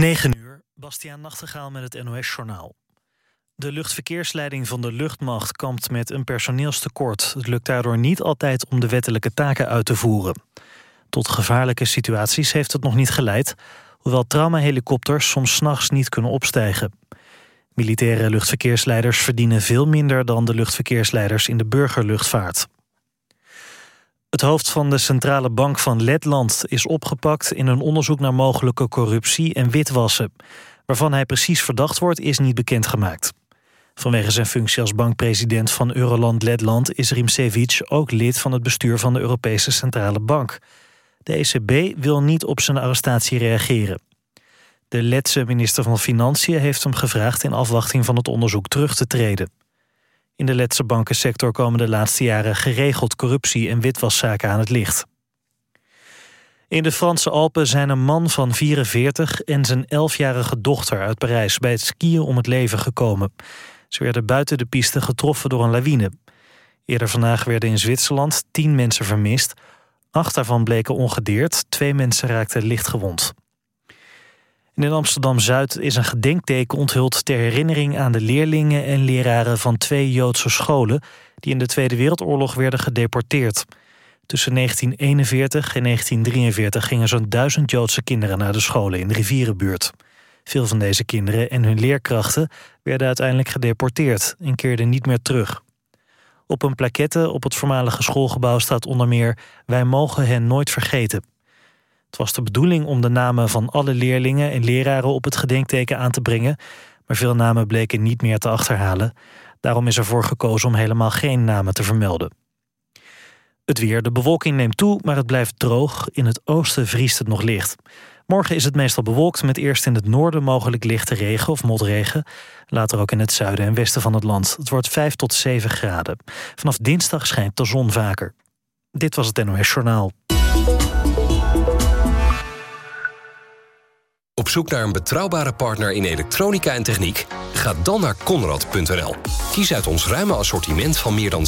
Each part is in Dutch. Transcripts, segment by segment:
9 uur, Bastiaan Nachtegaal met het NOS-journaal. De luchtverkeersleiding van de luchtmacht kampt met een personeelstekort. Het lukt daardoor niet altijd om de wettelijke taken uit te voeren. Tot gevaarlijke situaties heeft het nog niet geleid... hoewel traumahelikopters soms s'nachts niet kunnen opstijgen. Militaire luchtverkeersleiders verdienen veel minder... dan de luchtverkeersleiders in de burgerluchtvaart. Het hoofd van de Centrale Bank van Letland is opgepakt... in een onderzoek naar mogelijke corruptie en witwassen. Waarvan hij precies verdacht wordt, is niet bekendgemaakt. Vanwege zijn functie als bankpresident van Euroland Letland... is Rimsevic ook lid van het bestuur van de Europese Centrale Bank. De ECB wil niet op zijn arrestatie reageren. De Letse minister van Financiën heeft hem gevraagd... in afwachting van het onderzoek terug te treden. In de Letse bankensector komen de laatste jaren geregeld corruptie en witwaszaken aan het licht. In de Franse Alpen zijn een man van 44 en zijn 11-jarige dochter uit Parijs bij het skiën om het leven gekomen. Ze werden buiten de piste getroffen door een lawine. Eerder vandaag werden in Zwitserland 10 mensen vermist. Acht daarvan bleken ongedeerd, twee mensen raakten lichtgewond in Amsterdam-Zuid is een gedenkteken onthuld... ter herinnering aan de leerlingen en leraren van twee Joodse scholen... die in de Tweede Wereldoorlog werden gedeporteerd. Tussen 1941 en 1943 gingen zo'n duizend Joodse kinderen naar de scholen in de rivierenbuurt. Veel van deze kinderen en hun leerkrachten werden uiteindelijk gedeporteerd en keerden niet meer terug. Op een plaquette op het voormalige schoolgebouw staat onder meer... wij mogen hen nooit vergeten. Het was de bedoeling om de namen van alle leerlingen en leraren op het gedenkteken aan te brengen, maar veel namen bleken niet meer te achterhalen. Daarom is ervoor gekozen om helemaal geen namen te vermelden. Het weer, de bewolking neemt toe, maar het blijft droog. In het oosten vriest het nog licht. Morgen is het meestal bewolkt met eerst in het noorden mogelijk lichte regen of motregen. Later ook in het zuiden en westen van het land. Het wordt 5 tot 7 graden. Vanaf dinsdag schijnt de zon vaker. Dit was het NOS Journaal. Op zoek naar een betrouwbare partner in elektronica en techniek? Ga dan naar Conrad.nl. Kies uit ons ruime assortiment van meer dan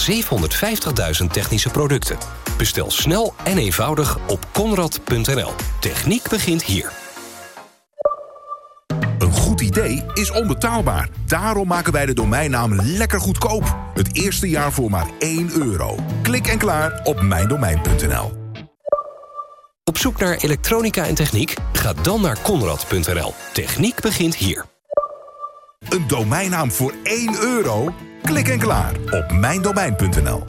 750.000 technische producten. Bestel snel en eenvoudig op Conrad.nl. Techniek begint hier. Een goed idee is onbetaalbaar. Daarom maken wij de domeinnaam lekker goedkoop. Het eerste jaar voor maar 1 euro. Klik en klaar op mijndomein.nl. Op zoek naar elektronica en techniek? Ga dan naar Conrad.nl. Techniek begint hier. Een domeinnaam voor 1 euro? Klik en klaar op mijndomein.nl.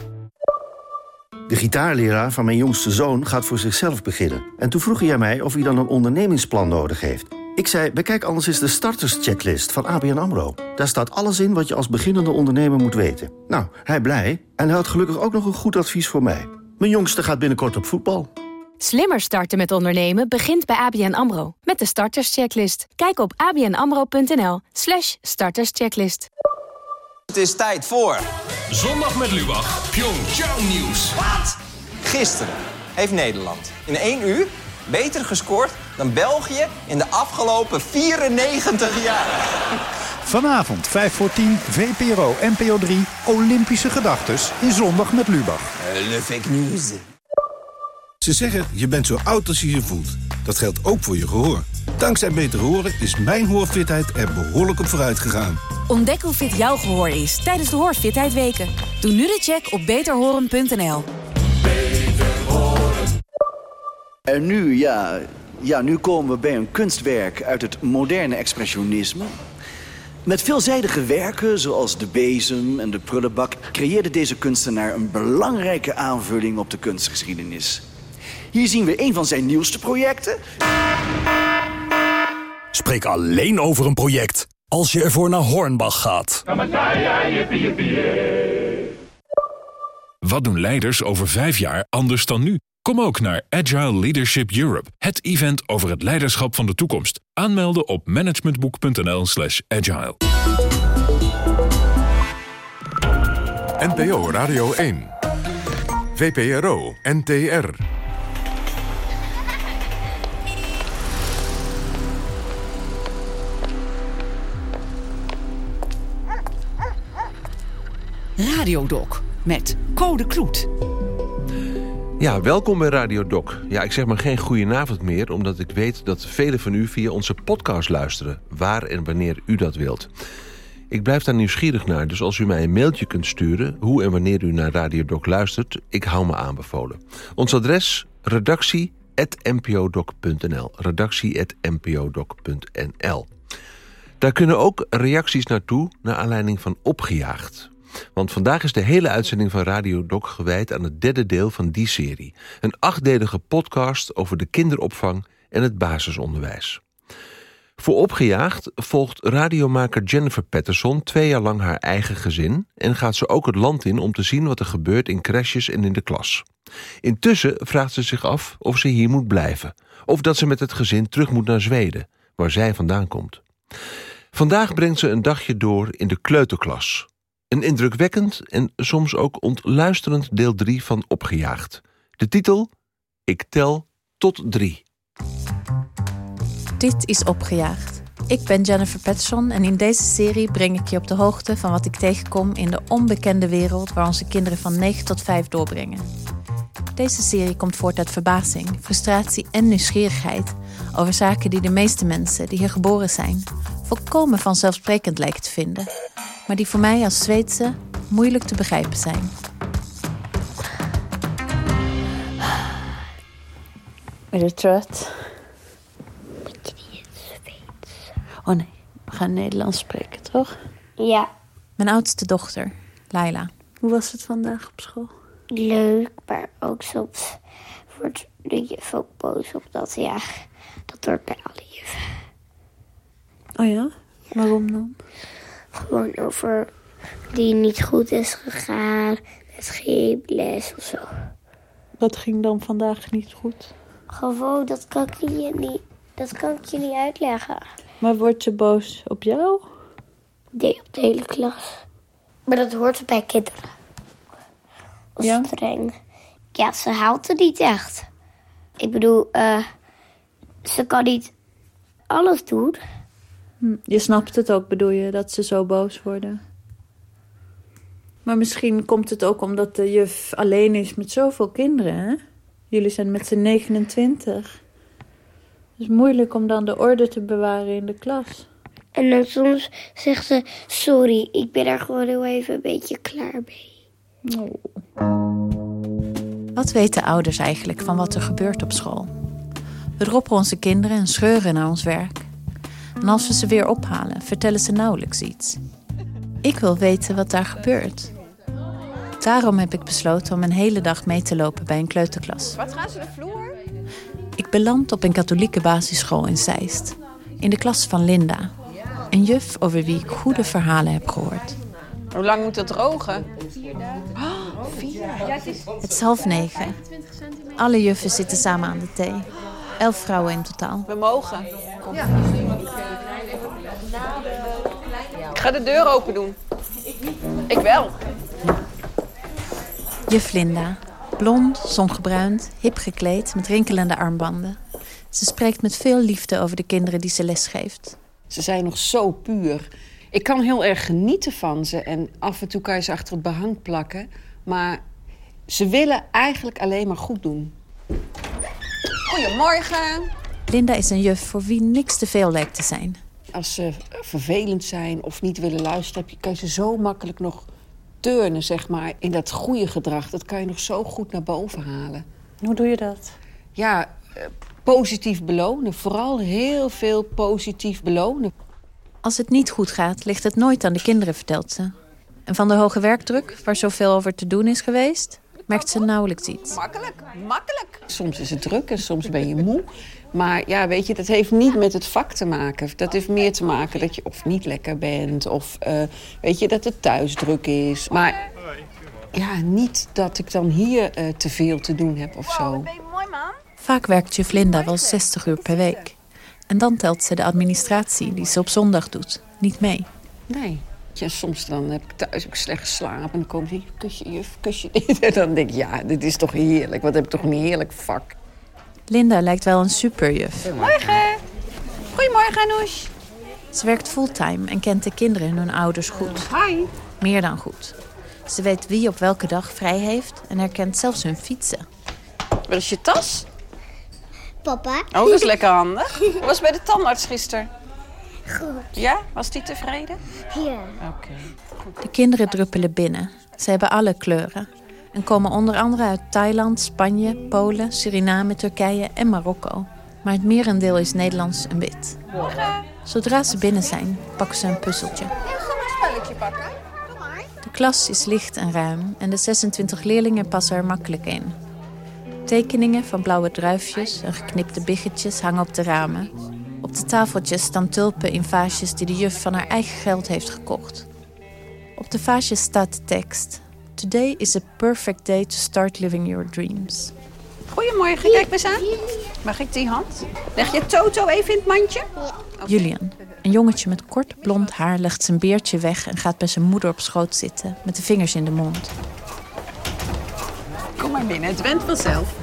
De gitaarleraar van mijn jongste zoon gaat voor zichzelf beginnen. En toen vroeg hij mij of hij dan een ondernemingsplan nodig heeft. Ik zei, bekijk anders eens de starterschecklist van ABN AMRO. Daar staat alles in wat je als beginnende ondernemer moet weten. Nou, hij blij en hij had gelukkig ook nog een goed advies voor mij. Mijn jongste gaat binnenkort op voetbal. Slimmer starten met ondernemen begint bij ABN AMRO. Met de starterschecklist. Kijk op abnamro.nl slash starterschecklist. Het is tijd voor... Zondag met Lubach, Pyeongchang Nieuws. Wat? Gisteren heeft Nederland in één uur beter gescoord dan België in de afgelopen 94 jaar. Vanavond 5 voor 10, VPRO, NPO 3, Olympische Gedachtes in Zondag met Lubach. Uh, le fake news. Ze zeggen, je bent zo oud als je je voelt. Dat geldt ook voor je gehoor. Dankzij Beter Horen is mijn hoorfitheid er behoorlijk op vooruit gegaan. Ontdek hoe fit jouw gehoor is tijdens de Hoorfitheid Weken. Doe nu de check op beterhoren.nl. En nu, ja, ja, nu komen we bij een kunstwerk uit het moderne expressionisme. Met veelzijdige werken, zoals de bezem en de prullenbak... creëerde deze kunstenaar een belangrijke aanvulling op de kunstgeschiedenis. Hier zien we een van zijn nieuwste projecten. Spreek alleen over een project als je ervoor naar Hornbach gaat. Wat doen leiders over vijf jaar anders dan nu? Kom ook naar Agile Leadership Europe, het event over het leiderschap van de toekomst. Aanmelden op managementboek.nl slash agile. NPO Radio 1 VPRO NTR Radiodoc met Code Kloet. Ja, welkom bij Radio Doc. Ja, ik zeg maar geen goedenavond meer... omdat ik weet dat velen van u via onze podcast luisteren... waar en wanneer u dat wilt. Ik blijf daar nieuwsgierig naar, dus als u mij een mailtje kunt sturen... hoe en wanneer u naar Radio Doc luistert, ik hou me aanbevolen. Ons adres, redactie.npodoc.nl redactie.npodoc.nl Daar kunnen ook reacties naartoe... naar aanleiding van Opgejaagd... Want vandaag is de hele uitzending van Radio Doc gewijd aan het derde deel van die serie. Een achtdelige podcast over de kinderopvang en het basisonderwijs. Voor Opgejaagd volgt radiomaker Jennifer Patterson twee jaar lang haar eigen gezin... en gaat ze ook het land in om te zien wat er gebeurt in crèches en in de klas. Intussen vraagt ze zich af of ze hier moet blijven... of dat ze met het gezin terug moet naar Zweden, waar zij vandaan komt. Vandaag brengt ze een dagje door in de kleuterklas... Een indrukwekkend en soms ook ontluisterend deel 3 van Opgejaagd. De titel Ik tel tot drie. Dit is Opgejaagd. Ik ben Jennifer Patterson en in deze serie breng ik je op de hoogte van wat ik tegenkom in de onbekende wereld waar onze kinderen van 9 tot 5 doorbrengen. Deze serie komt voort uit verbazing, frustratie en nieuwsgierigheid over zaken die de meeste mensen die hier geboren zijn volkomen vanzelfsprekend lijken te vinden maar die voor mij als Zweedse moeilijk te begrijpen zijn. Ben je trött? Moet je niet Zweeds? Oh nee, we gaan Nederlands spreken, toch? Ja. Mijn oudste dochter, Laila. Hoe was het vandaag op school? Leuk, maar ook soms wordt de juf ook boos op dat, ja, dat hoort bij alle juffen. Oh ja? Waarom dan? Gewoon over die niet goed is gegaan met geen les of zo. Wat ging dan vandaag niet goed? Gewoon, dat kan ik je niet, dat kan ik je niet uitleggen. Maar wordt ze boos op jou? Nee, op de hele klas. Maar dat hoort bij kinderen. Ja? Streng. Ja, ze haalt het niet echt. Ik bedoel, uh, ze kan niet alles doen. Hm, je snapt het ook, bedoel je, dat ze zo boos worden? Maar misschien komt het ook omdat de juf alleen is met zoveel kinderen, hè? Jullie zijn met z'n 29. Het is moeilijk om dan de orde te bewaren in de klas. En dan soms zegt ze: Sorry, ik ben er gewoon heel even een beetje klaar mee. Oh. Wat weten ouders eigenlijk van wat er gebeurt op school? We droppen onze kinderen en scheuren naar ons werk. En als we ze weer ophalen, vertellen ze nauwelijks iets. Ik wil weten wat daar gebeurt. Daarom heb ik besloten om een hele dag mee te lopen bij een kleuterklas. Wat gaan ze de vloer? Ik beland op een katholieke basisschool in Zeist. In de klas van Linda. Een juf over wie ik goede verhalen heb gehoord. Hoe lang moet het drogen? Oh, vier. Het is half negen. Alle juffen zitten samen aan de thee. Elf vrouwen in totaal. We mogen. Ja. Ik ga de deur open doen. Ik wel. Juf Linda. Blond, zongebruind, hip gekleed met rinkelende armbanden. Ze spreekt met veel liefde over de kinderen die ze lesgeeft. Ze zijn nog zo puur. Ik kan heel erg genieten van ze. En af en toe kan je ze achter het behang plakken. Maar ze willen eigenlijk alleen maar goed doen. Goedemorgen. Linda is een juf voor wie niks te veel lijkt te zijn. Als ze vervelend zijn of niet willen luisteren... kan je ze zo makkelijk nog turnen, zeg maar, in dat goede gedrag. Dat kan je nog zo goed naar boven halen. Hoe doe je dat? Ja, eh, positief belonen. Vooral heel veel positief belonen. Als het niet goed gaat, ligt het nooit aan de kinderen, vertelt ze. En van de hoge werkdruk, waar zoveel over te doen is geweest merkt ze nauwelijks iets. Makkelijk, makkelijk. Soms is het druk en soms ben je moe. Maar ja, weet je, dat heeft niet met het vak te maken. Dat heeft meer te maken dat je of niet lekker bent... of uh, weet je, dat het thuis druk is. Maar ja, niet dat ik dan hier uh, te veel te doen heb of zo. ben je mooi, man? Vaak werkt juf Linda wel 60 uur per week. En dan telt ze de administratie die ze op zondag doet niet mee. Nee. Ja, soms dan heb ik thuis ook slecht geslapen. En dan komt hij, kusje juf, kusje dit. En dan denk ik, ja, dit is toch heerlijk. Wat heb ik toch een heerlijk vak. Linda lijkt wel een superjuf. Goedemorgen. Goedemorgen, Anoush. Ze werkt fulltime en kent de kinderen en hun ouders goed. Hi. Meer dan goed. Ze weet wie op welke dag vrij heeft en herkent zelfs hun fietsen. Wat is je tas? Papa. Oh, dat is lekker handig. Ik was bij de tandarts gisteren. Goed. Ja? Was die tevreden? Ja. Oké. De kinderen druppelen binnen. Ze hebben alle kleuren. En komen onder andere uit Thailand, Spanje, Polen, Suriname, Turkije en Marokko. Maar het merendeel is Nederlands en wit. Zodra ze binnen zijn, pakken ze een puzzeltje. spelletje pakken. De klas is licht en ruim en de 26 leerlingen passen er makkelijk in. Tekeningen van blauwe druifjes en geknipte biggetjes hangen op de ramen. Op de tafeltjes staan tulpen in vaasjes die de juf van haar eigen geld heeft gekocht. Op de vaasjes staat de tekst: Today is a perfect day to start living your dreams. Goedemorgen, kijk eens aan. Mag ik die hand? Leg je Toto even in het mandje? Julian, een jongetje met kort blond haar, legt zijn beertje weg en gaat bij zijn moeder op schoot zitten met de vingers in de mond. Kom maar binnen, het went vanzelf.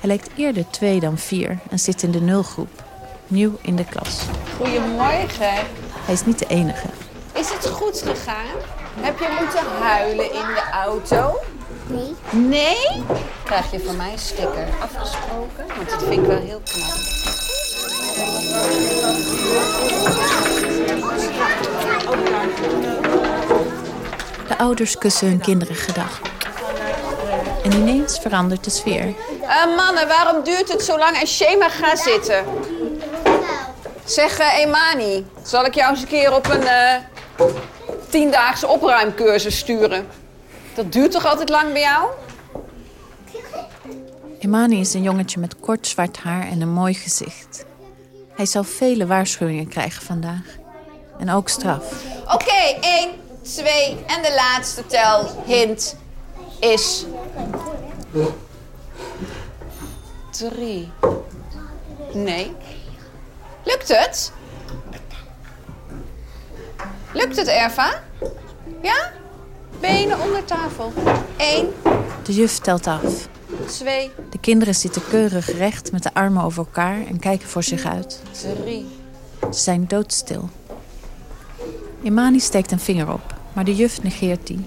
Hij lijkt eerder twee dan vier en zit in de nulgroep, nieuw in de klas. Goedemorgen. Hij is niet de enige. Is het goed gegaan? Heb je moeten huilen in de auto? Nee. Nee? Krijg je van mij een sticker afgesproken? Want dat vind ik wel heel knap. De ouders kussen hun kinderen gedag. En ineens verandert de sfeer. Eh, mannen, waarom duurt het zo lang? En Shema, ga zitten. Zeg, eh, Emani, zal ik jou eens een keer op een eh, tiendaagse opruimcursus sturen? Dat duurt toch altijd lang bij jou? Imani is een jongetje met kort zwart haar en een mooi gezicht. Hij zal vele waarschuwingen krijgen vandaag. En ook straf. Oké, één, twee en de laatste tel hint is... Drie. Nee. Lukt het? Lukt het, Erva? Ja? Benen onder tafel. Eén, De juf telt af. twee, De kinderen zitten keurig recht met de armen over elkaar en kijken voor zich uit. drie. Ze zijn doodstil. Imani steekt een vinger op, maar de juf negeert die.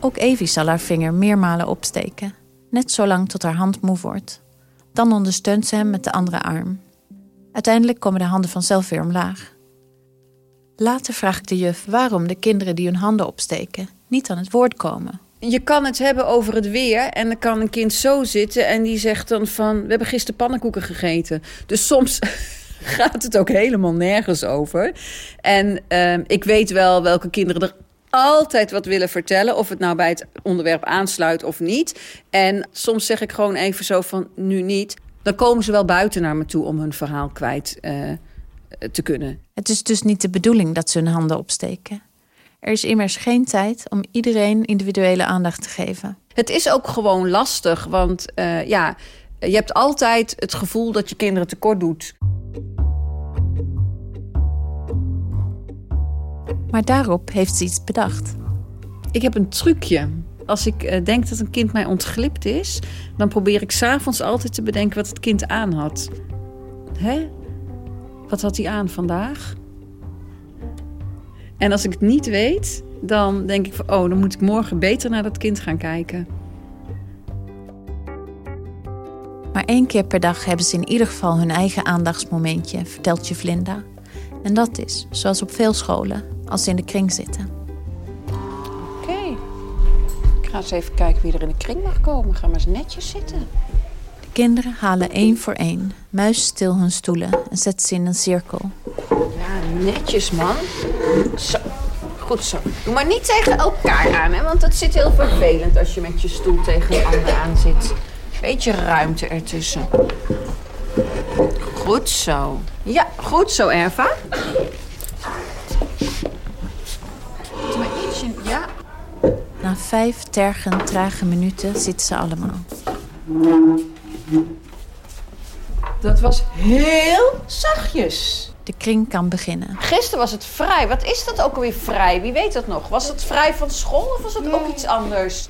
Ook Evie zal haar vinger meermalen opsteken, net zolang tot haar hand moe wordt. Dan ondersteunt ze hem met de andere arm. Uiteindelijk komen de handen vanzelf weer omlaag. Later vraagt de juf waarom de kinderen die hun handen opsteken niet aan het woord komen. Je kan het hebben over het weer en dan kan een kind zo zitten en die zegt dan van... we hebben gisteren pannenkoeken gegeten. Dus soms gaat het ook helemaal nergens over. En ehm, ik weet wel welke kinderen er altijd wat willen vertellen... of het nou bij het onderwerp aansluit of niet. En soms zeg ik gewoon even zo van nu niet. Dan komen ze wel buiten naar me toe om hun verhaal kwijt eh, te kunnen. Het is dus niet de bedoeling dat ze hun handen opsteken. Er is immers geen tijd om iedereen individuele aandacht te geven. Het is ook gewoon lastig, want eh, ja, je hebt altijd het gevoel dat je kinderen tekort doet. Maar daarop heeft ze iets bedacht. Ik heb een trucje. Als ik eh, denk dat een kind mij ontglipt is, dan probeer ik s'avonds altijd te bedenken wat het kind aan had. Hè? Wat had hij aan vandaag? En als ik het niet weet, dan denk ik van, oh, dan moet ik morgen beter naar dat kind gaan kijken. Maar één keer per dag hebben ze in ieder geval hun eigen aandachtsmomentje, vertelt juf Linda. En dat is, zoals op veel scholen, als ze in de kring zitten. Ga eens even kijken wie er in de kring mag komen. Ga maar eens netjes zitten. De kinderen halen één voor één, muisstil hun stoelen en zetten ze in een cirkel. Ja, netjes man. Zo. Goed zo. Doe maar niet tegen elkaar aan, hè, want dat zit heel vervelend als je met je stoel tegen een ander aan zit. Beetje ruimte ertussen. Goed zo. Ja, goed zo, Erva. Doe maar ietsje. Ja. Na vijf tergend trage minuten zitten ze allemaal. Dat was heel zachtjes. De kring kan beginnen. Gisteren was het vrij. Wat is dat ook alweer vrij? Wie weet dat nog? Was het vrij van school of was het ook iets anders?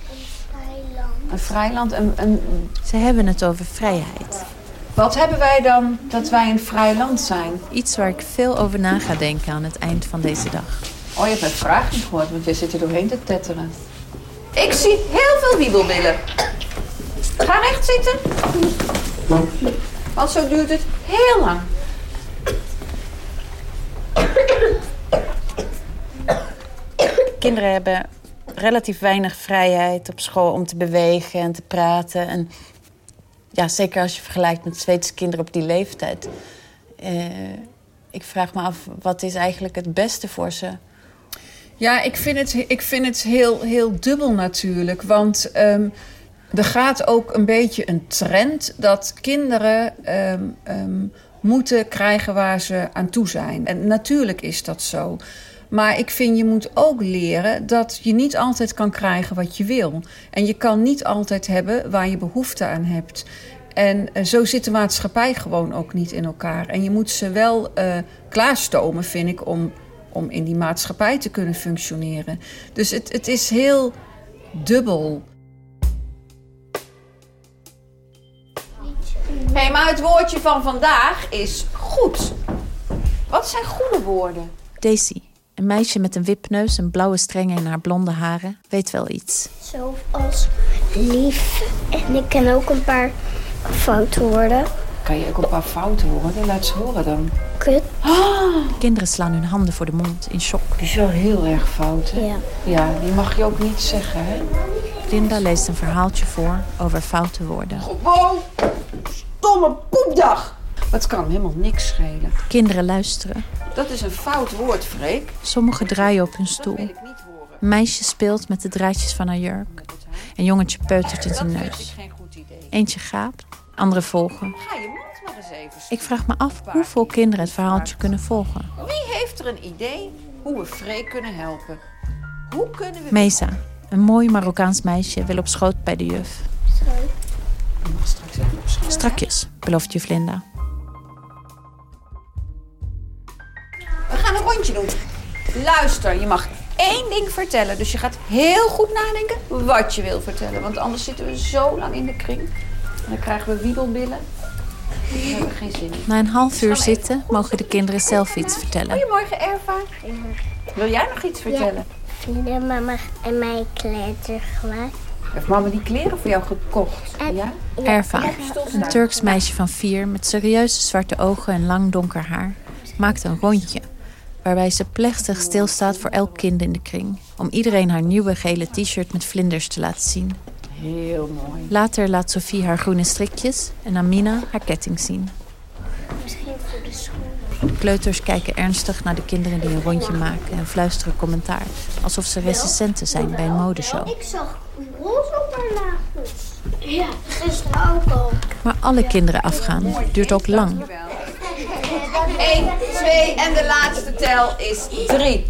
Een vrijland. Een, een... Ze hebben het over vrijheid. Wat hebben wij dan dat wij een vrij land zijn? Iets waar ik veel over na ga denken aan het eind van deze dag. Oh, je hebt mijn vraag niet gehoord, want je zit er doorheen te tetteren. Ik zie heel veel wiebelwillen. Ga recht zitten. Want zo duurt het heel lang. Kinderen hebben relatief weinig vrijheid op school om te bewegen en te praten. En ja, zeker als je vergelijkt met Zweedse kinderen op die leeftijd. Uh, ik vraag me af, wat is eigenlijk het beste voor ze? Ja, ik vind het, ik vind het heel, heel dubbel natuurlijk. Want um, er gaat ook een beetje een trend dat kinderen um, um, moeten krijgen waar ze aan toe zijn. En natuurlijk is dat zo. Maar ik vind je moet ook leren dat je niet altijd kan krijgen wat je wil. En je kan niet altijd hebben waar je behoefte aan hebt. En uh, zo zit de maatschappij gewoon ook niet in elkaar. En je moet ze wel uh, klaarstomen, vind ik, om, om in die maatschappij te kunnen functioneren. Dus het, het is heel dubbel. Hé, hey, maar het woordje van vandaag is goed. Wat zijn goede woorden? Daisy, een meisje met een wipneus en blauwe strengen in haar blonde haren, weet wel iets. Zoals lief. En ik ken ook een paar foutwoorden. Kan je ook een paar fouten horen? Laat ze horen dan. Kut. Oh. Kinderen slaan hun handen voor de mond in shock. Die is wel heel erg fout, hè? Ja. Ja, die mag je ook niet zeggen, hè? Linda leest een verhaaltje voor over foute woorden. Gewoon stomme poepdag! Het kan helemaal niks schelen. Kinderen luisteren. Dat is een fout woord, Freek. Sommigen draaien op hun stoel. Een meisje speelt met de draadjes van haar jurk. Een jongetje peutert in zijn neus. Eentje gaapt, anderen volgen. Ga je mond maar eens even Ik vraag me af hoeveel kinderen het verhaaltje kunnen volgen. Wie heeft er een idee hoe we Freek kunnen helpen? Hoe kunnen we... Mesa, een mooi Marokkaans meisje, wil op schoot bij de juf. Je mag straks even op schoot. Strakjes, belooft juf Linda. We gaan een rondje doen. Luister, je mag één ding vertellen. Dus je gaat heel goed nadenken wat je wil vertellen. Want anders zitten we zo lang in de kring. Dan krijgen we wiebelbillen. Daar hebben we geen zin in. Na een half uur zitten mogen de kinderen zelf iets vertellen. Goedemorgen, Erva. Wil jij nog iets vertellen? Vinden mama en mij kleren gemaakt? Heeft mama die kleren voor jou gekocht? Ja? Erva, een Turks meisje van vier met serieuze zwarte ogen en lang donker haar, maakt een rondje waarbij ze plechtig stilstaat voor elk kind in de kring. Om iedereen haar nieuwe gele t-shirt met vlinders te laten zien. Heel mooi. Later laat Sophie haar groene strikjes en Amina haar ketting zien. Misschien voor de school. Kleuters kijken ernstig naar de kinderen die een rondje maken en fluisteren commentaar. Alsof ze recensenten zijn bij een modeshow. Ik zag roze op haar nagels. Ja, gisteren ook al. Maar alle kinderen afgaan duurt ook lang. 1, 2 en de laatste tel is 3.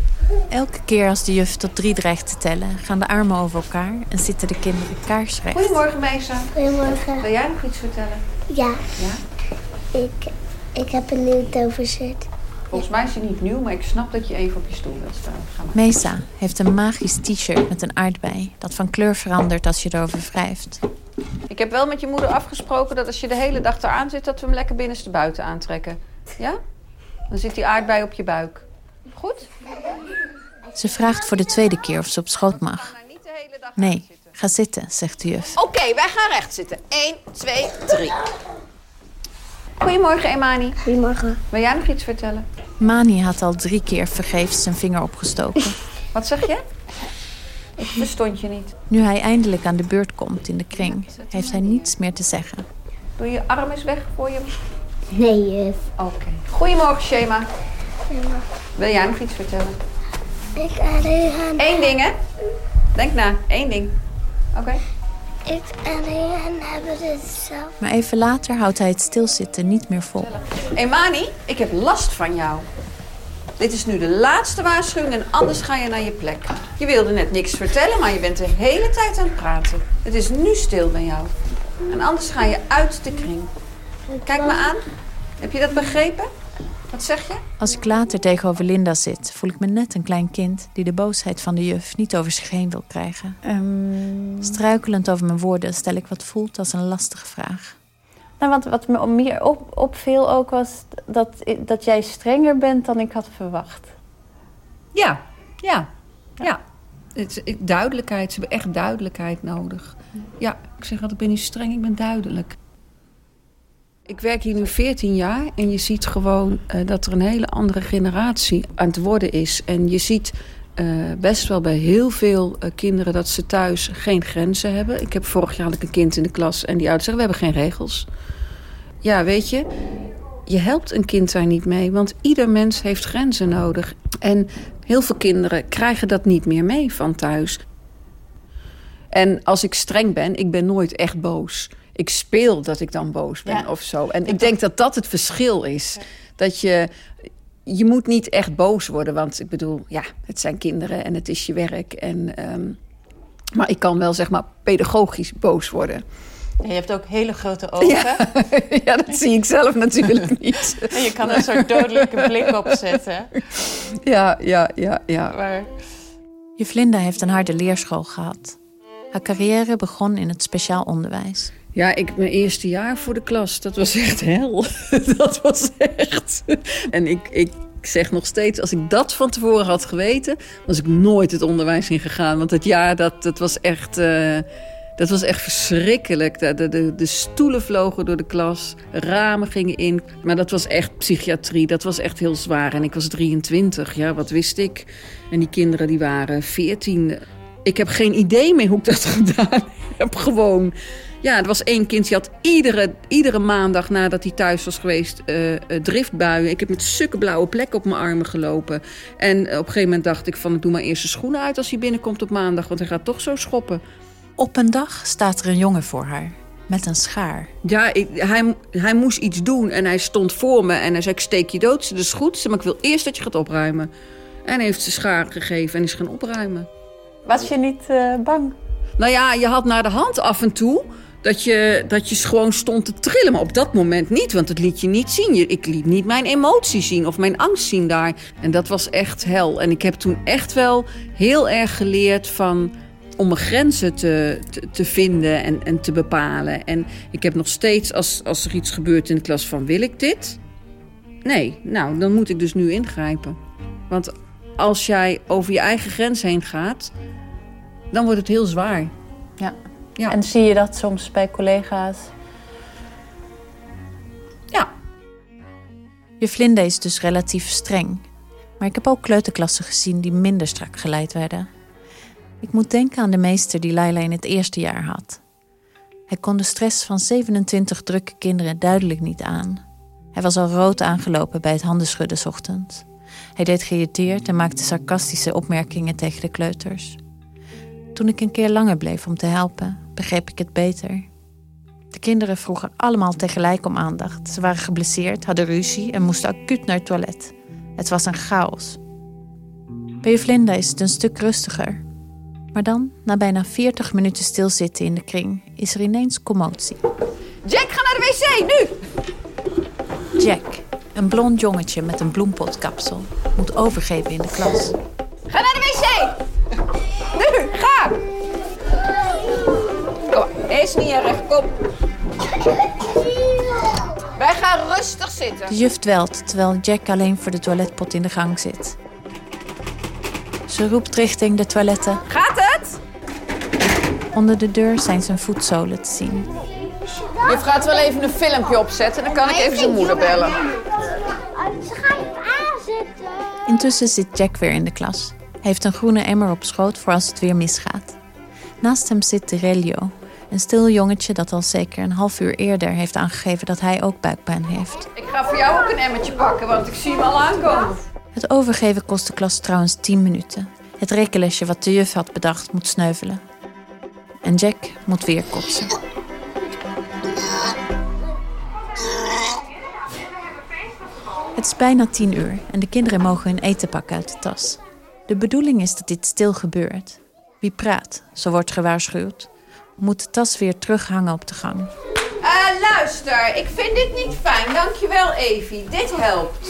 Elke keer als de juf tot drie dreigt te tellen, gaan de armen over elkaar en zitten de kinderen kaarsrecht. Goedemorgen, Meisa. Goedemorgen. Wil jij nog iets vertellen? Ja, Ja? ik, ik heb een nieuw toverzet. Volgens mij is hij niet nieuw, maar ik snap dat je even op je stoel wilt staan. Ga maar. Mesa heeft een magisch t-shirt met een aardbei dat van kleur verandert als je erover wrijft. Ik heb wel met je moeder afgesproken dat als je de hele dag eraan zit, dat we hem lekker binnenste buiten aantrekken. Ja? Dan zit die aardbei op je buik. Goed? Ze vraagt voor de tweede keer of ze op schoot mag. Nee, ga zitten, zegt de juf. Oké, wij gaan recht zitten. 1, 2, 3. Goedemorgen, Emani. Goedemorgen. Wil jij nog iets vertellen? Mani had al drie keer vergeefs zijn vinger opgestoken. Wat zeg je? Ik verstond je niet. Nu hij eindelijk aan de beurt komt in de kring, heeft hij niets meer te zeggen. Doe je arm eens weg voor je... Nee, juf. Oké. Goedemorgen, Shema. Wil jij nog iets vertellen? Ik alleen Eén ding, hè? Denk na. Eén ding. Oké. Ik alleen hebben dit zelf. Maar even later houdt hij het stilzitten niet meer vol. Emani, ik heb last van jou. Dit is nu de laatste waarschuwing en anders ga je naar je plek. Je wilde net niks vertellen, maar je bent de hele tijd aan het praten. Het is nu stil bij jou. En anders ga je uit de kring. Kijk me aan. Heb je dat begrepen? Wat zeg je? Als ik later tegenover Linda zit, voel ik me net een klein kind die de boosheid van de juf niet over zich heen wil krijgen. Struikelend over mijn woorden stel ik wat voelt als een lastige vraag. Nou, wat, wat me meer op, opviel ook was dat, dat jij strenger bent dan ik had verwacht. Ja, ja, ja. Het is duidelijkheid. Ze hebben echt duidelijkheid nodig. Ja, ik zeg altijd, ik ben niet streng, ik ben duidelijk. Ik werk hier nu 14 jaar en je ziet gewoon uh, dat er een hele andere generatie aan het worden is. En je ziet uh, best wel bij heel veel uh, kinderen dat ze thuis geen grenzen hebben. Ik heb vorig jaar had ik een kind in de klas en die ouders zeggen: We hebben geen regels. Ja, weet je, je helpt een kind daar niet mee, want ieder mens heeft grenzen nodig. En heel veel kinderen krijgen dat niet meer mee van thuis. En als ik streng ben, ik ben nooit echt boos. Ik speel dat ik dan boos ben ja. of zo. En ik denk dat dat het verschil is. Ja. Dat je, je moet niet echt boos worden. Want ik bedoel, ja, het zijn kinderen en het is je werk. En, um, maar ik kan wel, zeg maar, pedagogisch boos worden. En je hebt ook hele grote ogen. Ja, ja dat zie ik zelf natuurlijk niet. En je kan een soort dodelijke blik opzetten. Ja, ja, ja, ja. Maar... Juflinda heeft een harde leerschool gehad. Haar carrière begon in het speciaal onderwijs. Ja, ik, mijn eerste jaar voor de klas, dat was echt hel. dat was echt. En ik, ik zeg nog steeds, als ik dat van tevoren had geweten, was ik nooit het onderwijs ingegaan. Want het jaar, dat, dat was echt. Uh, dat was echt verschrikkelijk. De, de, de, de, stoelen vlogen door de klas, ramen gingen in. Maar dat was echt psychiatrie, dat was echt heel zwaar. En ik was 23, ja, wat wist ik? En die kinderen die waren 14. Ik heb geen idee meer hoe ik dat gedaan heb. Gewoon. Ja, er was één kind die had iedere, iedere maandag nadat hij thuis was geweest uh, uh, driftbuien. Ik heb met stukken blauwe plekken op mijn armen gelopen. En op een gegeven moment dacht ik van ik doe maar eerst de schoenen uit als hij binnenkomt op maandag. Want hij gaat toch zo schoppen. Op een dag staat er een jongen voor haar. Met een schaar. Ja, ik, hij, hij moest iets doen en hij stond voor me. En hij zei, ik steek je dood, dat is goed. Maar ik wil eerst dat je gaat opruimen. En hij heeft zijn schaar gegeven en is gaan opruimen. Was je niet uh, bang? Nou ja, je had naar de hand af en toe dat je, dat je gewoon stond te trillen. Maar op dat moment niet, want het liet je niet zien. Ik liet niet mijn emoties zien of mijn angst zien daar. En dat was echt hel. En ik heb toen echt wel heel erg geleerd van om mijn grenzen te, te, te, vinden en, en te bepalen. En ik heb nog steeds, als, als er iets gebeurt in de klas van wil ik dit? Nee, nou, dan moet ik dus nu ingrijpen. Want als jij over je eigen grens heen gaat, dan wordt het heel zwaar. Ja. Ja. En zie je dat soms bij collega's? Ja. Je vlinde is dus relatief streng. Maar ik heb ook kleuterklassen gezien die minder strak geleid werden. Ik moet denken aan de meester die Laila in het eerste jaar had. Hij kon de stress van 27 drukke kinderen duidelijk niet aan. Hij was al rood aangelopen bij het handenschudden ochtends. Hij deed geïrriteerd en maakte sarcastische opmerkingen tegen de kleuters. Toen ik een keer langer bleef om te helpen, begreep ik het beter. De kinderen vroegen allemaal tegelijk om aandacht. Ze waren geblesseerd, hadden ruzie en moesten acuut naar het toilet. Het was een chaos. Bij Vlinda is het een stuk rustiger. Maar dan, na bijna 40 minuten stilzitten in de kring, is er ineens commotie. Jack, ga naar de wc, nu! Jack, een blond jongetje met een bloempotkapsel, moet overgeven in de klas. Ga naar de wc! Kom, is niet erg, kom. Wij gaan rustig zitten. De juf dwelt terwijl Jack alleen voor de toiletpot in de gang zit. Ze roept richting de toiletten. Gaat het? Onder de deur zijn zijn voetzolen te zien. Juf gaat wel even een filmpje opzetten. Dan kan ik even zijn moeder bellen. Ze gaan het aanzetten. Intussen zit Jack weer in de klas. Hij heeft een groene emmer op schoot voor als het weer misgaat. Naast hem zit Relio, een stil jongetje dat al zeker een half uur eerder heeft aangegeven dat hij ook buikpijn heeft. Ik ga voor jou ook een emmertje pakken, want ik zie hem al aankomen. Het overgeven kost de klas trouwens 10 minuten. Het rekenlesje wat de juf had bedacht moet sneuvelen. En Jack moet weer kotsen. Het is bijna tien uur en de kinderen mogen hun eten pakken uit de tas. De bedoeling is dat dit stil gebeurt. Wie praat, zo wordt gewaarschuwd, moet de tas weer terughangen op de gang. Uh, luister, ik vind dit niet fijn. Dankjewel, Evie. Dit helpt.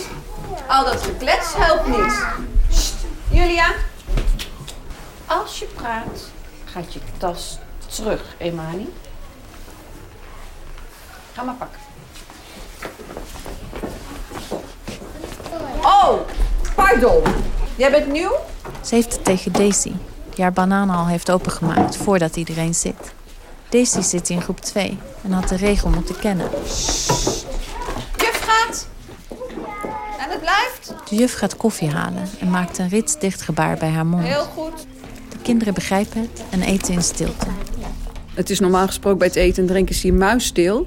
Al dat geklets helpt niet. Sst, Julia. Als je praat, gaat je tas terug, Emani. Ga maar pakken. Oh, pardon. Jij bent nieuw? Ze heeft het tegen Daisy, die haar bananen al heeft opengemaakt voordat iedereen zit. Daisy zit in groep 2 en had de regel moeten kennen. Juf gaat. En het blijft. De juf gaat koffie halen en maakt een ritsdicht gebaar bij haar mond. Heel goed. De kinderen begrijpen het en eten in stilte. Het is normaal gesproken bij het eten en drinken is die muisstil.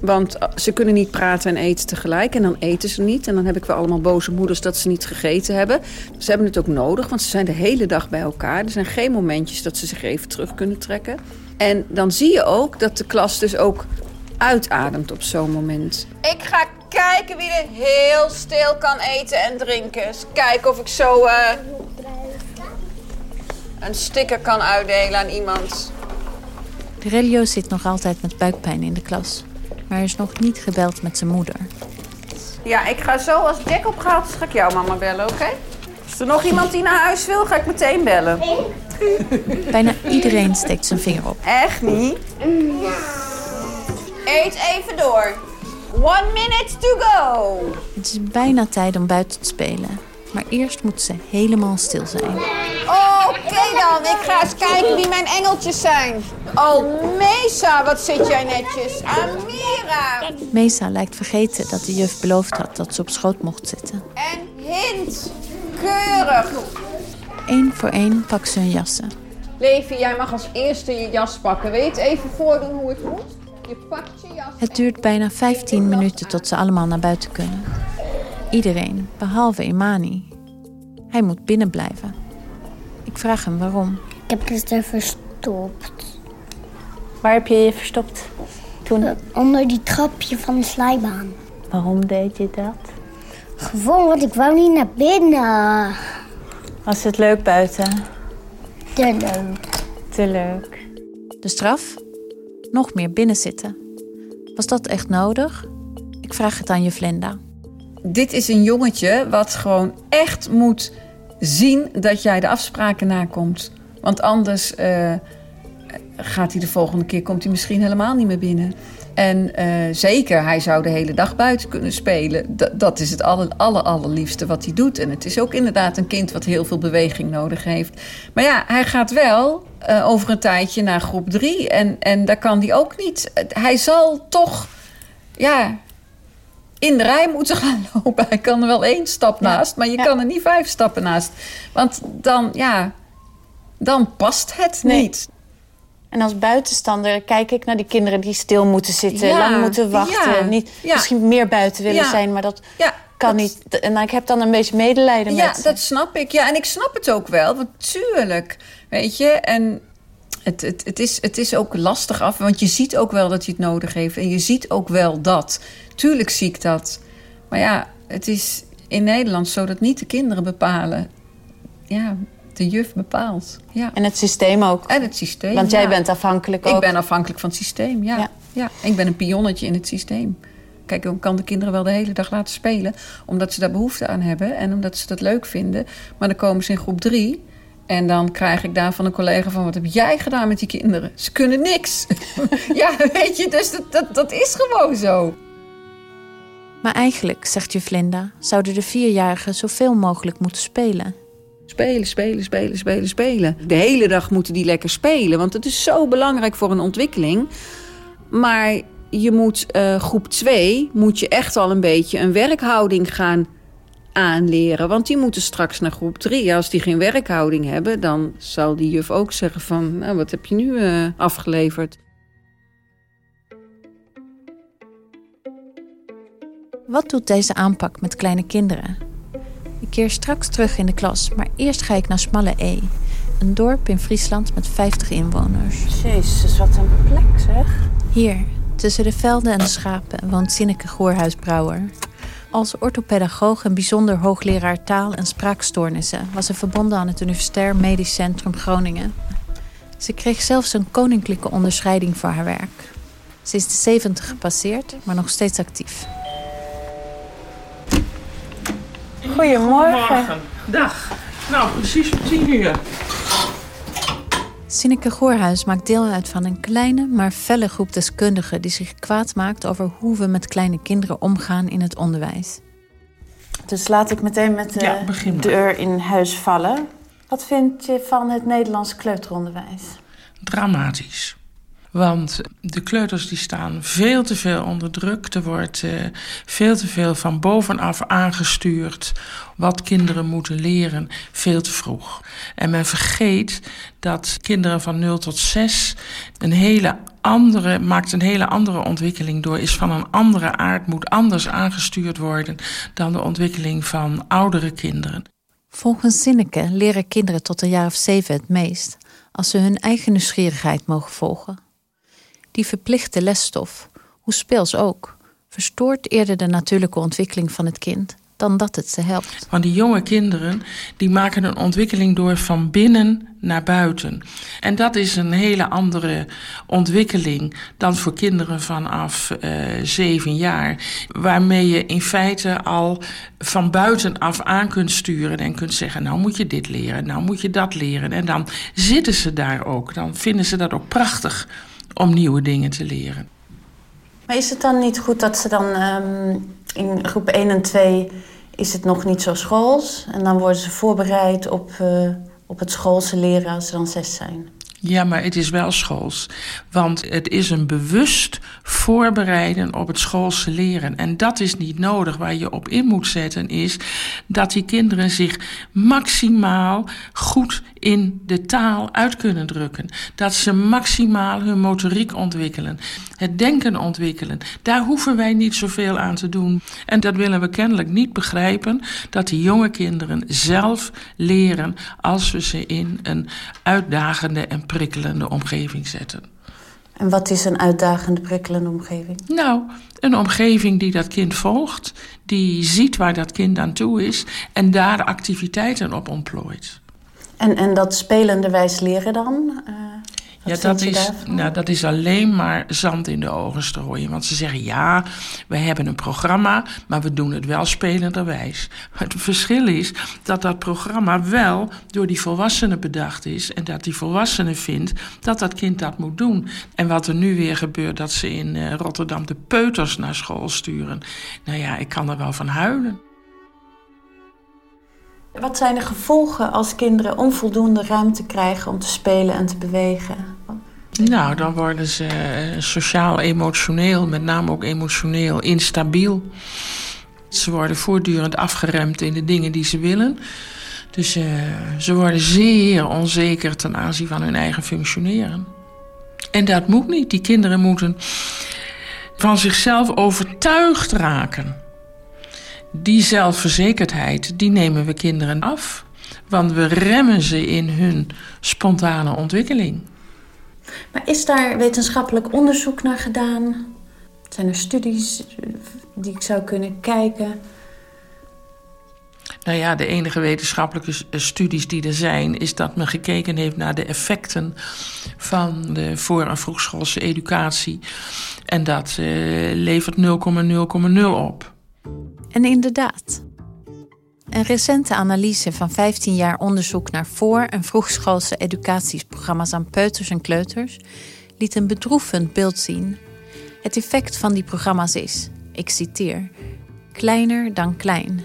Want ze kunnen niet praten en eten tegelijk. En dan eten ze niet. En dan heb ik wel allemaal boze moeders dat ze niet gegeten hebben. Ze hebben het ook nodig, want ze zijn de hele dag bij elkaar. Er zijn geen momentjes dat ze zich even terug kunnen trekken. En dan zie je ook dat de klas dus ook uitademt op zo'n moment. Ik ga kijken wie er heel stil kan eten en drinken. Dus kijken of ik zo uh, een sticker kan uitdelen aan iemand. Relio zit nog altijd met buikpijn in de klas. Maar is nog niet gebeld met zijn moeder. Ja, ik ga zo als Jack opgehaald is, ga ik jou mama bellen, oké? Is er nog iemand die naar huis wil, ga ik meteen bellen. Bijna iedereen steekt zijn vinger op. Echt niet? Eet even door. One minute to go. Het is bijna tijd om buiten te spelen. Maar eerst moet ze helemaal stil zijn. Oké dan, ik ga eens kijken wie mijn engeltjes zijn. Oh, Mesa, wat zit jij netjes. Amira. Mesa lijkt vergeten dat de juf beloofd had dat ze op schoot mocht zitten. En Hint. Keurig. Eén voor één pakt ze hun jassen. Levi, jij mag als eerste je jas pakken. Weet je even voordoen hoe het moet? Je pakt je jas. Het duurt bijna 15 minuten tot ze allemaal naar buiten kunnen. Iedereen, behalve Imani. Hij moet binnen blijven. Ik vraag hem waarom. Ik heb het er verstopt. Waar heb je je verstopt? Toen? Onder die trapje van de slijbaan. Waarom deed je dat? Gewoon, want ik wou niet naar binnen. Was het leuk buiten? Te leuk. Te leuk. De straf? Nog meer binnenzitten. Was dat echt nodig? Ik vraag het aan je Vlinda. Dit is een jongetje wat gewoon echt moet zien dat jij de afspraken nakomt. Want anders uh, gaat hij de volgende keer, komt hij misschien helemaal niet meer binnen. En uh, zeker, hij zou de hele dag buiten kunnen spelen. D dat is het aller, aller, allerliefste wat hij doet. En het is ook inderdaad een kind wat heel veel beweging nodig heeft. Maar ja, hij gaat wel uh, over een tijdje naar groep drie. En, en daar kan hij ook niet. Hij zal toch, ja, in de rij moeten gaan lopen. Hij kan er wel één stap naast, maar je kan er niet vijf stappen naast. Want dan, ja, dan past het Nee. niet. En als buitenstander kijk ik naar die kinderen die stil moeten zitten, Ja, lang moeten wachten. ja, niet, ja. Misschien meer buiten willen Ja. zijn, maar dat Ja, kan niet. En ik heb dan een beetje medelijden Ja, met ze. dat snap ik. Ja, en ik snap het ook wel. Want tuurlijk, weet je. En het, het, het, is, het is ook lastig af. Want je ziet ook wel dat hij het nodig heeft. En je ziet ook wel dat. Tuurlijk zie ik dat. Maar ja, het is in Nederland zo dat niet de kinderen bepalen. Ja, de juf bepaalt. Ja. En het systeem ook. En het systeem. Want jij ja. bent afhankelijk Ik ook. ben afhankelijk van het systeem, ja. Ja. ja. Ik ben een pionnetje in het systeem. Kijk, ik kan de kinderen wel de hele dag laten spelen... omdat ze daar behoefte aan hebben en omdat ze dat leuk vinden. Maar dan komen ze in groep drie... en dan krijg ik daar van een collega van... wat heb jij gedaan met die kinderen? Ze kunnen niks. ja, weet je, dus dat, dat, dat is gewoon zo. Maar eigenlijk, zegt juf Linda, zouden de vierjarigen zoveel mogelijk moeten spelen. Spelen, spelen, spelen, spelen, spelen. De hele dag moeten die lekker spelen, want het is zo belangrijk voor een ontwikkeling. Maar je moet eh, groep 2 moet je echt al een beetje een werkhouding gaan aanleren. Want die moeten straks naar groep 3. Als die geen werkhouding hebben, dan zal die juf ook zeggen van... Nou, wat heb je nu eh, afgeleverd? Wat doet deze aanpak met kleine kinderen? Ik keer straks terug in de klas, maar eerst ga ik naar Smalle E. Een dorp in Friesland met 50 inwoners. Jezus, wat een plek zeg. Hier, tussen de velden en de schapen, woont Sinneke Goorhuis-Brouwer. Als orthopedagoog en bijzonder hoogleraar taal- en spraakstoornissen... was ze verbonden aan het Universitair Medisch Centrum Groningen. Ze kreeg zelfs een koninklijke onderscheiding voor haar werk. Ze is de 70 gepasseerd, maar nog steeds actief. Goedemorgen. Dag. Nou, precies om tien uur. Sinneke Goorhuis maakt deel uit van een kleine, maar felle groep deskundigen... die zich kwaad maakt over hoe we met kleine kinderen omgaan in het onderwijs. Dus laat ik meteen met de Ja, deur in huis vallen. Wat vind je van het Nederlands kleuteronderwijs? Dramatisch. Want de kleuters die staan veel te veel onder druk. Er wordt uh, veel te veel van bovenaf aangestuurd wat kinderen moeten leren, veel te vroeg. En men vergeet dat kinderen van 0 tot 6 een hele andere, maakt een hele andere ontwikkeling door, is van een andere aard, moet anders aangestuurd worden dan de ontwikkeling van oudere kinderen. Volgens Zinneke leren kinderen tot een jaar of zeven het meest als ze hun eigen nieuwsgierigheid mogen volgen. Die verplichte lesstof, hoe speels ook, verstoort eerder de natuurlijke ontwikkeling van het kind dan dat het ze helpt. Want die jonge kinderen die maken een ontwikkeling door van binnen naar buiten. En dat is een hele andere ontwikkeling dan voor kinderen vanaf uh, zeven jaar. Waarmee je in feite al van buitenaf aan kunt sturen en kunt zeggen: Nou moet je dit leren, nou moet je dat leren. En dan zitten ze daar ook. Dan vinden ze dat ook prachtig om nieuwe dingen te leren. Maar is het dan niet goed dat ze dan um, in groep 1 en 2 is het nog niet zo schools. En dan worden ze voorbereid op, uh, op het schoolse leren als ze dan zes zijn. Ja, maar het is wel schools. Want het is een bewust voorbereiden op het schoolse leren. En dat is niet nodig. Waar je op in moet zetten is dat die kinderen zich maximaal goed in de taal uit kunnen drukken. Dat ze maximaal hun motoriek ontwikkelen. Het denken ontwikkelen. Daar hoeven wij niet zoveel aan te doen. En dat willen we kennelijk niet begrijpen. Dat die jonge kinderen zelf leren als we ze in een uitdagende en prikkelende omgeving zetten. En wat is een uitdagende, prikkelende omgeving? Nou, een omgeving die dat kind volgt, die ziet waar dat kind aan toe is en daar activiteiten op ontplooit. En, en dat spelende wijs leren dan? Uh, ja, dat is, nou, dat is alleen maar zand in de ogen strooien. Want ze zeggen ja, we hebben een programma, maar we doen het wel spelenderwijs. Het verschil is dat dat programma wel door die volwassenen bedacht is. En dat die volwassene vindt dat dat kind dat moet doen. En wat er nu weer gebeurt, dat ze in uh, Rotterdam de peuters naar school sturen. Nou ja, ik kan er wel van huilen. Wat zijn de gevolgen als kinderen onvoldoende ruimte krijgen om te spelen en te bewegen? Nou, dan worden ze eh, sociaal-emotioneel, met name ook emotioneel, instabiel. Ze worden voortdurend afgeremd in de dingen die ze willen. Dus uh, ze worden zeer onzeker ten aanzien van hun eigen functioneren. En dat moet niet. Die kinderen moeten van zichzelf overtuigd raken die zelfverzekerdheid, die nemen we kinderen af. Want we remmen ze in hun spontane ontwikkeling. Maar is daar wetenschappelijk onderzoek naar gedaan? Zijn er studies die ik zou kunnen kijken? Nou ja, de enige wetenschappelijke studies die er zijn, is dat men gekeken heeft naar de effecten van de voor- en vroegschoolse educatie. En dat uh, levert 0,0,0 op. En inderdaad. Een recente analyse van 15 jaar onderzoek naar voor- en vroegschoolse educatieprogramma's aan peuters en kleuters liet een bedroevend beeld zien. Het effect van die programma's is, ik citeer, kleiner dan klein.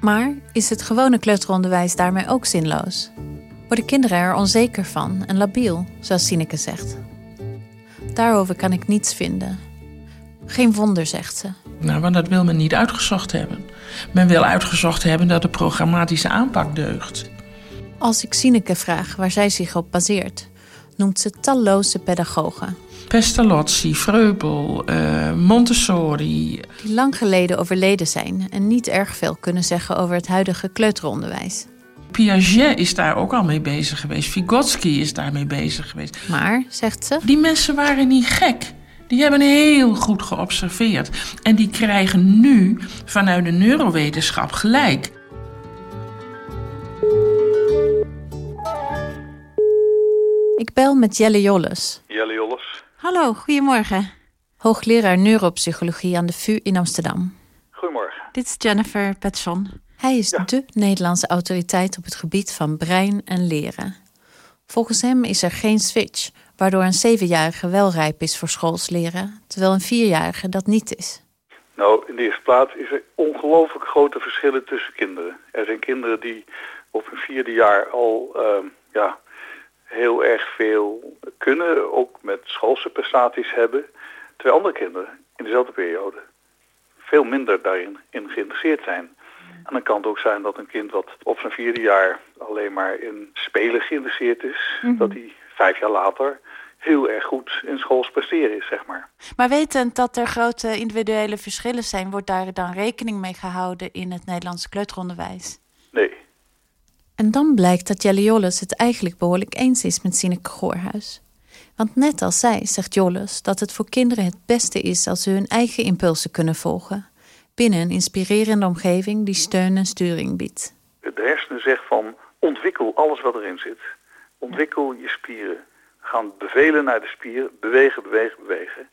Maar is het gewone kleuteronderwijs daarmee ook zinloos? Worden kinderen er onzeker van en labiel, zoals Sineke zegt? Daarover kan ik niets vinden. Geen wonder, zegt ze. Nou, want dat wil men niet uitgezocht hebben. Men wil uitgezocht hebben dat de programmatische aanpak deugt. Als ik Sineke vraag waar zij zich op baseert, noemt ze talloze pedagogen. Pestalozzi, Vreubel, uh, Montessori. Die lang geleden overleden zijn en niet erg veel kunnen zeggen over het huidige kleuteronderwijs. Piaget is daar ook al mee bezig geweest. Vygotsky is daarmee bezig geweest. Maar, zegt ze. Die mensen waren niet gek. Die hebben heel goed geobserveerd. En die krijgen nu vanuit de neurowetenschap gelijk. Ik bel met Jelle Jolles. Jelle Jolles. Hallo, goedemorgen. Hoogleraar neuropsychologie aan de VU in Amsterdam. Goedemorgen. Dit is Jennifer Petson. Hij is de Nederlandse autoriteit op het gebied van brein en leren. Volgens hem is er geen switch waardoor een zevenjarige wel rijp is voor schoolsleren, terwijl een vierjarige dat niet is? Nou, in de eerste plaats is er ongelooflijk grote verschillen tussen kinderen. Er zijn kinderen die op hun vierde jaar al uh, ja, heel erg veel kunnen, ook met schoolse prestaties hebben, terwijl andere kinderen in dezelfde periode veel minder daarin in geïnteresseerd zijn. En dan kan het ook zijn dat een kind wat op zijn vierde jaar alleen maar in spelen geïnteresseerd is, Mhm. dat hij vijf jaar later heel erg goed in schools presteren is, zeg maar. Maar wetend dat er grote individuele verschillen zijn, wordt daar dan rekening mee gehouden in het Nederlandse kleuteronderwijs? Nee. En dan blijkt dat Jelle Jolles het eigenlijk behoorlijk eens is met Sineke Goorhuis. Want net als zij zegt Jolles dat het voor kinderen het beste is als ze hun eigen impulsen kunnen volgen. Binnen een inspirerende omgeving die steun en sturing biedt. De hersenen zegt van ontwikkel alles wat erin zit. Ontwikkel je spieren. Gaan bevelen naar de spieren, bewegen, bewegen, bewegen.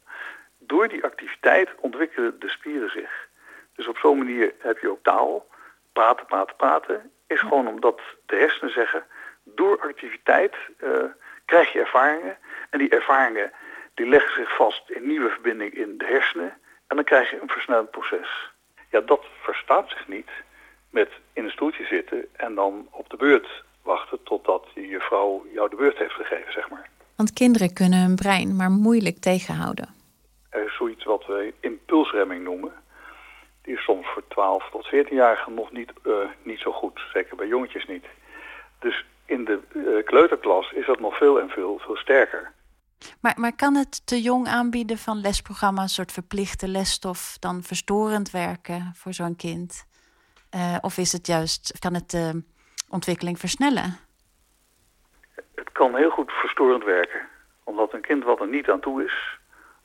Door die activiteit ontwikkelen de spieren zich. Dus op zo'n manier heb je ook taal. Praten, praten, praten. Is gewoon omdat de hersenen zeggen, door activiteit eh, krijg je ervaringen. En die ervaringen die leggen zich vast in nieuwe verbindingen in de hersenen. En dan krijg je een versnellend proces. Ja, dat verstaat zich niet met in een stoeltje zitten en dan op de beurt wachten totdat je vrouw jou de beurt heeft gegeven, zeg maar. Want kinderen kunnen hun brein maar moeilijk tegenhouden. Er is zoiets wat we impulsremming noemen. Die is soms voor 12 tot 14-jarigen nog niet, eh, niet zo goed. Zeker bij jongetjes niet. Dus in de eh, kleuterklas is dat nog veel en veel, veel sterker. Maar, maar kan het te jong aanbieden van lesprogramma's, een soort verplichte lesstof, dan verstorend werken voor zo'n kind? Eh, of is het juist, kan het ontwikkeling versnellen? Het kan heel goed verstorend werken. Omdat een kind wat er niet aan toe is,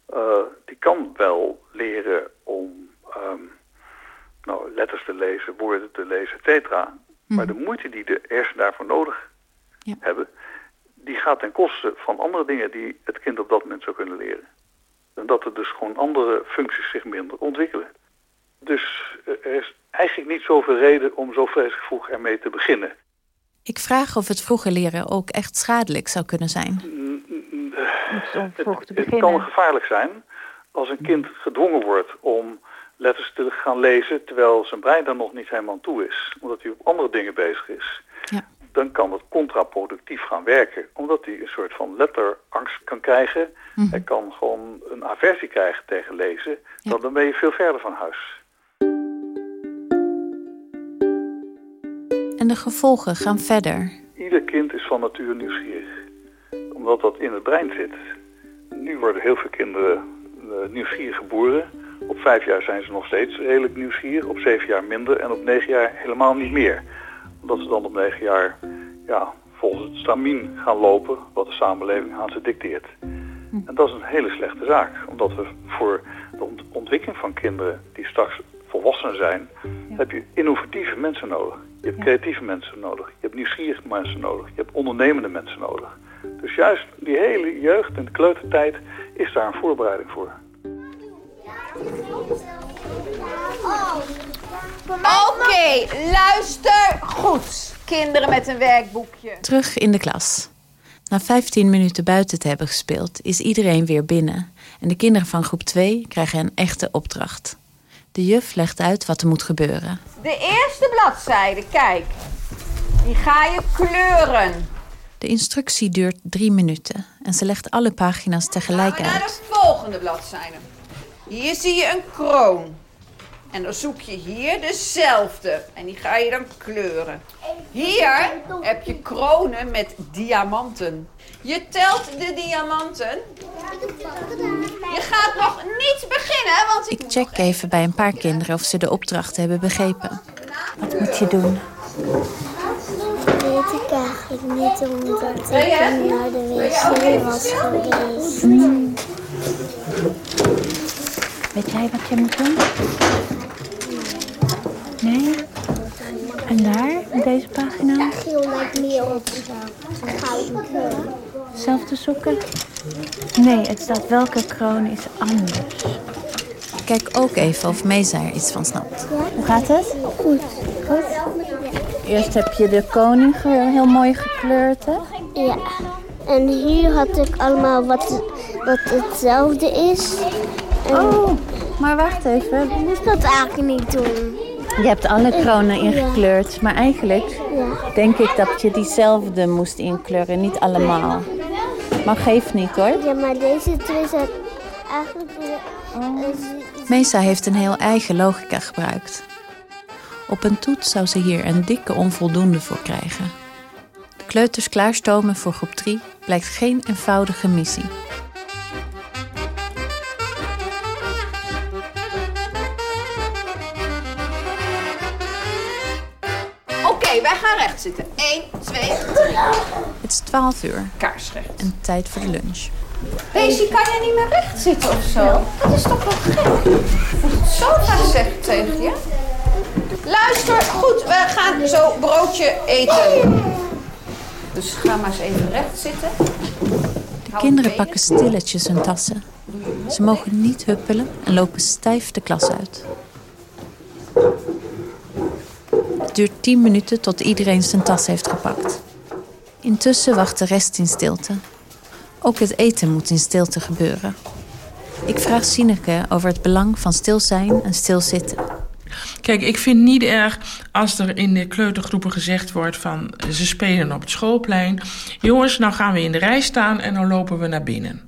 eh, die kan wel leren om ehm, nou, letters te lezen, woorden te lezen, et cetera. Maar de moeite die de hersenen daarvoor nodig hebben, die gaat ten koste van andere dingen die het kind op dat moment zou kunnen leren. En dat er dus gewoon andere functies zich minder ontwikkelen. Dus eh, er is eigenlijk niet zoveel reden om zo vreselijk vroeg ermee te beginnen. Ik vraag of het vroege leren ook echt schadelijk zou kunnen zijn. Het, het kan gevaarlijk zijn als een kind gedwongen wordt om letters te gaan lezen terwijl zijn brein daar nog niet helemaal toe is, omdat hij op andere dingen bezig is. Dan kan het contraproductief gaan werken, omdat hij een soort van letterangst kan krijgen. Hij kan gewoon een aversie krijgen tegen lezen. Dan, dan ben je veel verder van huis. En de gevolgen gaan verder. Ieder kind is van nature nieuwsgierig, omdat dat in het brein zit. Nu worden heel veel kinderen uh, nieuwsgierig geboren. Op vijf jaar zijn ze nog steeds redelijk nieuwsgierig, op zeven jaar minder en op negen jaar helemaal niet meer. Omdat ze dan op negen jaar ja, volgens het stramien gaan lopen, wat de samenleving aan ze dicteert. En dat is een hele slechte zaak, omdat we voor de ont ontwikkeling van kinderen die straks volwassen zijn, heb je innovatieve mensen nodig. Je hebt creatieve mensen nodig, je hebt nieuwsgierige mensen nodig, je hebt ondernemende mensen nodig. Dus juist die hele jeugd en de kleutertijd is daar een voorbereiding voor. Oké, luister goed. Kinderen met een werkboekje. Terug in de klas. Na 15 minuten buiten te hebben gespeeld, is iedereen weer binnen. En de kinderen van groep 2 krijgen een echte opdracht. De juf legt uit wat er moet gebeuren. De eerste bladzijde, kijk. Die ga je kleuren. De instructie duurt drie minuten en ze legt alle pagina's tegelijk Naar uit. de volgende bladzijde. Hier zie je een kroon. En dan zoek je hier dezelfde. En die ga je dan kleuren. Hier heb je kronen met diamanten. Je telt de diamanten. Je gaat nog niet beginnen, want ik Ik check even bij een paar kinderen of ze de opdracht hebben begrepen. Wat moet je doen? weet ik eigenlijk niet, omdat ik niet naar de wc was geweest. Weet jij wat je moet doen? Nee? En daar, op deze pagina? Geel lijkt meer op gouden kleur. Zelfde zoeken? Nee, het staat welke kroon is anders. Kijk ook even of Meza er iets van snapt. Hoe gaat het? Goed. Goed? Eerst heb je de koning heel mooi gekleurd, hè? Ja. En hier had ik allemaal wat, wat hetzelfde is. En Oh, maar wacht even. ik moest dat eigenlijk niet doen. Je hebt alle kronen ingekleurd, maar eigenlijk denk ik dat je diezelfde moest inkleuren, niet allemaal. Maar geeft niet hoor. Ja, maar deze twee zijn eigenlijk... Mesa heeft een heel eigen logica gebruikt. Op een toets zou ze hier een dikke onvoldoende voor krijgen. De kleuters klaarstomen voor groep 3 blijkt geen eenvoudige missie. Recht zitten. 1, 2, 3. Het is 12 uur Kaarsrecht. en tijd voor de lunch. Daisy, kan jij niet meer recht zitten of zo? Dat is toch wel gek? Vaak zeggen tegen je. Luister, goed, we gaan zo broodje eten. Dus ga maar eens even recht zitten. De kinderen pakken stilletjes hun tassen. Ze mogen niet huppelen en lopen stijf de klas uit. Duurt 10 minuten tot iedereen zijn tas heeft gepakt. Intussen wacht de rest in stilte. Ook het eten moet in stilte gebeuren. Ik vraag Sineke over het belang van stil zijn en stilzitten. Kijk, ik vind niet erg als er in de kleutergroepen gezegd wordt van ze spelen op het schoolplein. Jongens, nou gaan we in de rij staan en dan lopen we naar binnen.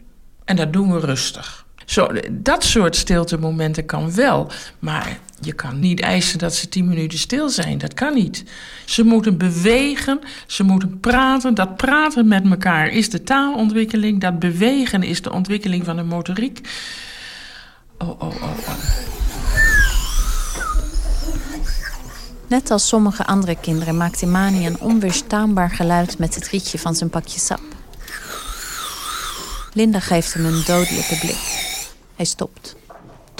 En dat doen we rustig. Zo, dat soort stiltemomenten kan wel. Maar je kan niet eisen dat ze tien minuten stil zijn. Dat kan niet. Ze moeten bewegen, ze moeten praten. Dat praten met elkaar is de taalontwikkeling. Dat bewegen is de ontwikkeling van de motoriek. Oh, oh, oh, oh. Net als sommige andere kinderen maakt Imani een onweerstaanbaar geluid met het rietje van zijn pakje sap. Linda geeft hem een dodelijke blik. Hij stopt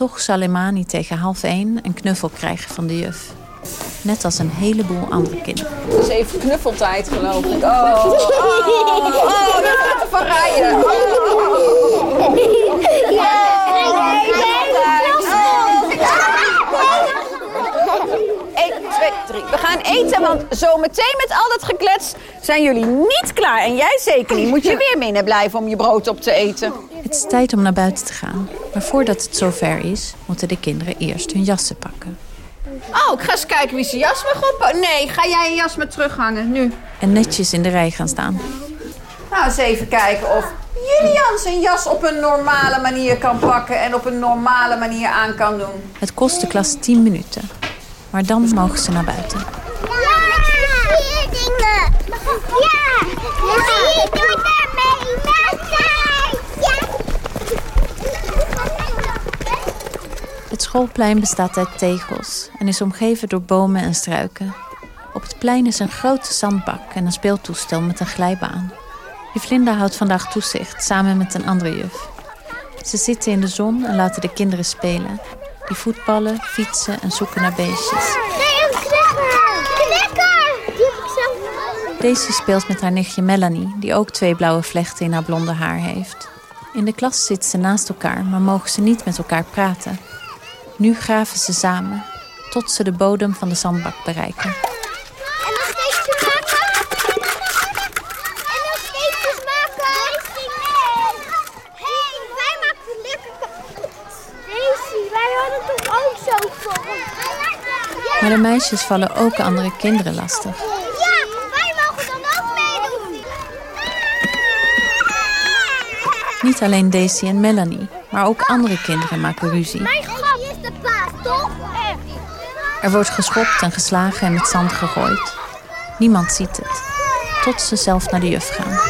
toch Salemani tegen half één een knuffel krijgen van de juf. Net als een heleboel andere kinderen. Het is even knuffeltijd geloof ik. Oh, oh, oh, oh van rijden. Oh, ja, ja. 1, 2, 3. We gaan eten, want zometeen met al dat geklets zijn jullie niet klaar. En jij zeker niet. Moet je weer binnen blijven om je brood op te eten. Het is tijd om naar buiten te gaan. Maar voordat het zover is, moeten de kinderen eerst hun jassen pakken. Oh, ik ga eens kijken wie zijn jas mag op. Nee, ga jij je jas maar terughangen, nu. En netjes in de rij gaan staan. Nou, eens even kijken of Julian zijn jas op een normale manier kan pakken... en op een normale manier aan kan doen. Het kost de klas 10 minuten. Maar dan mogen ze naar buiten. Ja, vier dingen. Ja, ja. doet ermee met Ja. Het schoolplein bestaat uit tegels en is omgeven door bomen en struiken. Op het plein is een grote zandbak en een speeltoestel met een glijbaan. Juf Linda houdt vandaag toezicht samen met een andere juf. Ze zitten in de zon en laten de kinderen spelen. Die voetballen, fietsen en zoeken naar beestjes. Nee, een knikker. Knikker. Die heb ik zelf. Daisy speelt met haar nichtje Melanie, die ook twee blauwe vlechten in haar blonde haar heeft. In de klas zitten ze naast elkaar, maar mogen ze niet met elkaar praten. Nu graven ze samen, tot ze de bodem van de zandbak bereiken. Maar de meisjes vallen ook andere kinderen lastig. Ja, wij mogen dan ook meedoen. Niet alleen Daisy en Melanie, maar ook andere kinderen maken ruzie. Mijn grap is de paas, toch? Er wordt geschopt en geslagen en met zand gegooid. Niemand ziet het, tot ze zelf naar de juf gaan.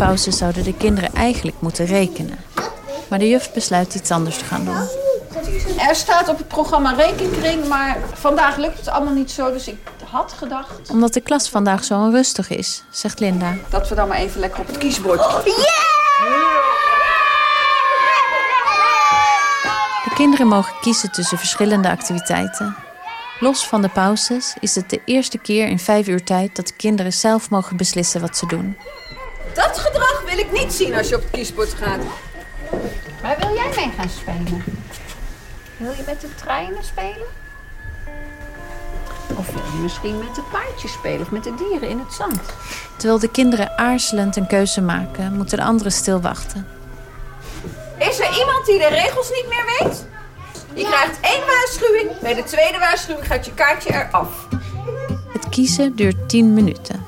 Na de pauze zouden de kinderen eigenlijk moeten rekenen. Maar de juf besluit iets anders te gaan doen. Er staat op het programma rekenkring, maar vandaag lukt het allemaal niet zo. Dus ik had gedacht Omdat de klas vandaag zo onrustig is, zegt Linda. dat we dan maar even lekker op het kiesbord... De kinderen mogen kiezen tussen verschillende activiteiten. Los van de pauzes is het de eerste keer in vijf uur tijd dat de kinderen zelf mogen beslissen wat ze doen. Wil ik niet zien als je op het kiesbord gaat. Maar wil jij mee gaan spelen? Wil je met de treinen spelen? Of wil je misschien met de paardjes spelen of met de dieren in het zand? Terwijl de kinderen aarzelend een keuze maken, moeten de anderen stil wachten. Is er iemand die de regels niet meer weet? Je krijgt één waarschuwing. Bij de tweede waarschuwing gaat je kaartje eraf. Het kiezen duurt 10 minuten.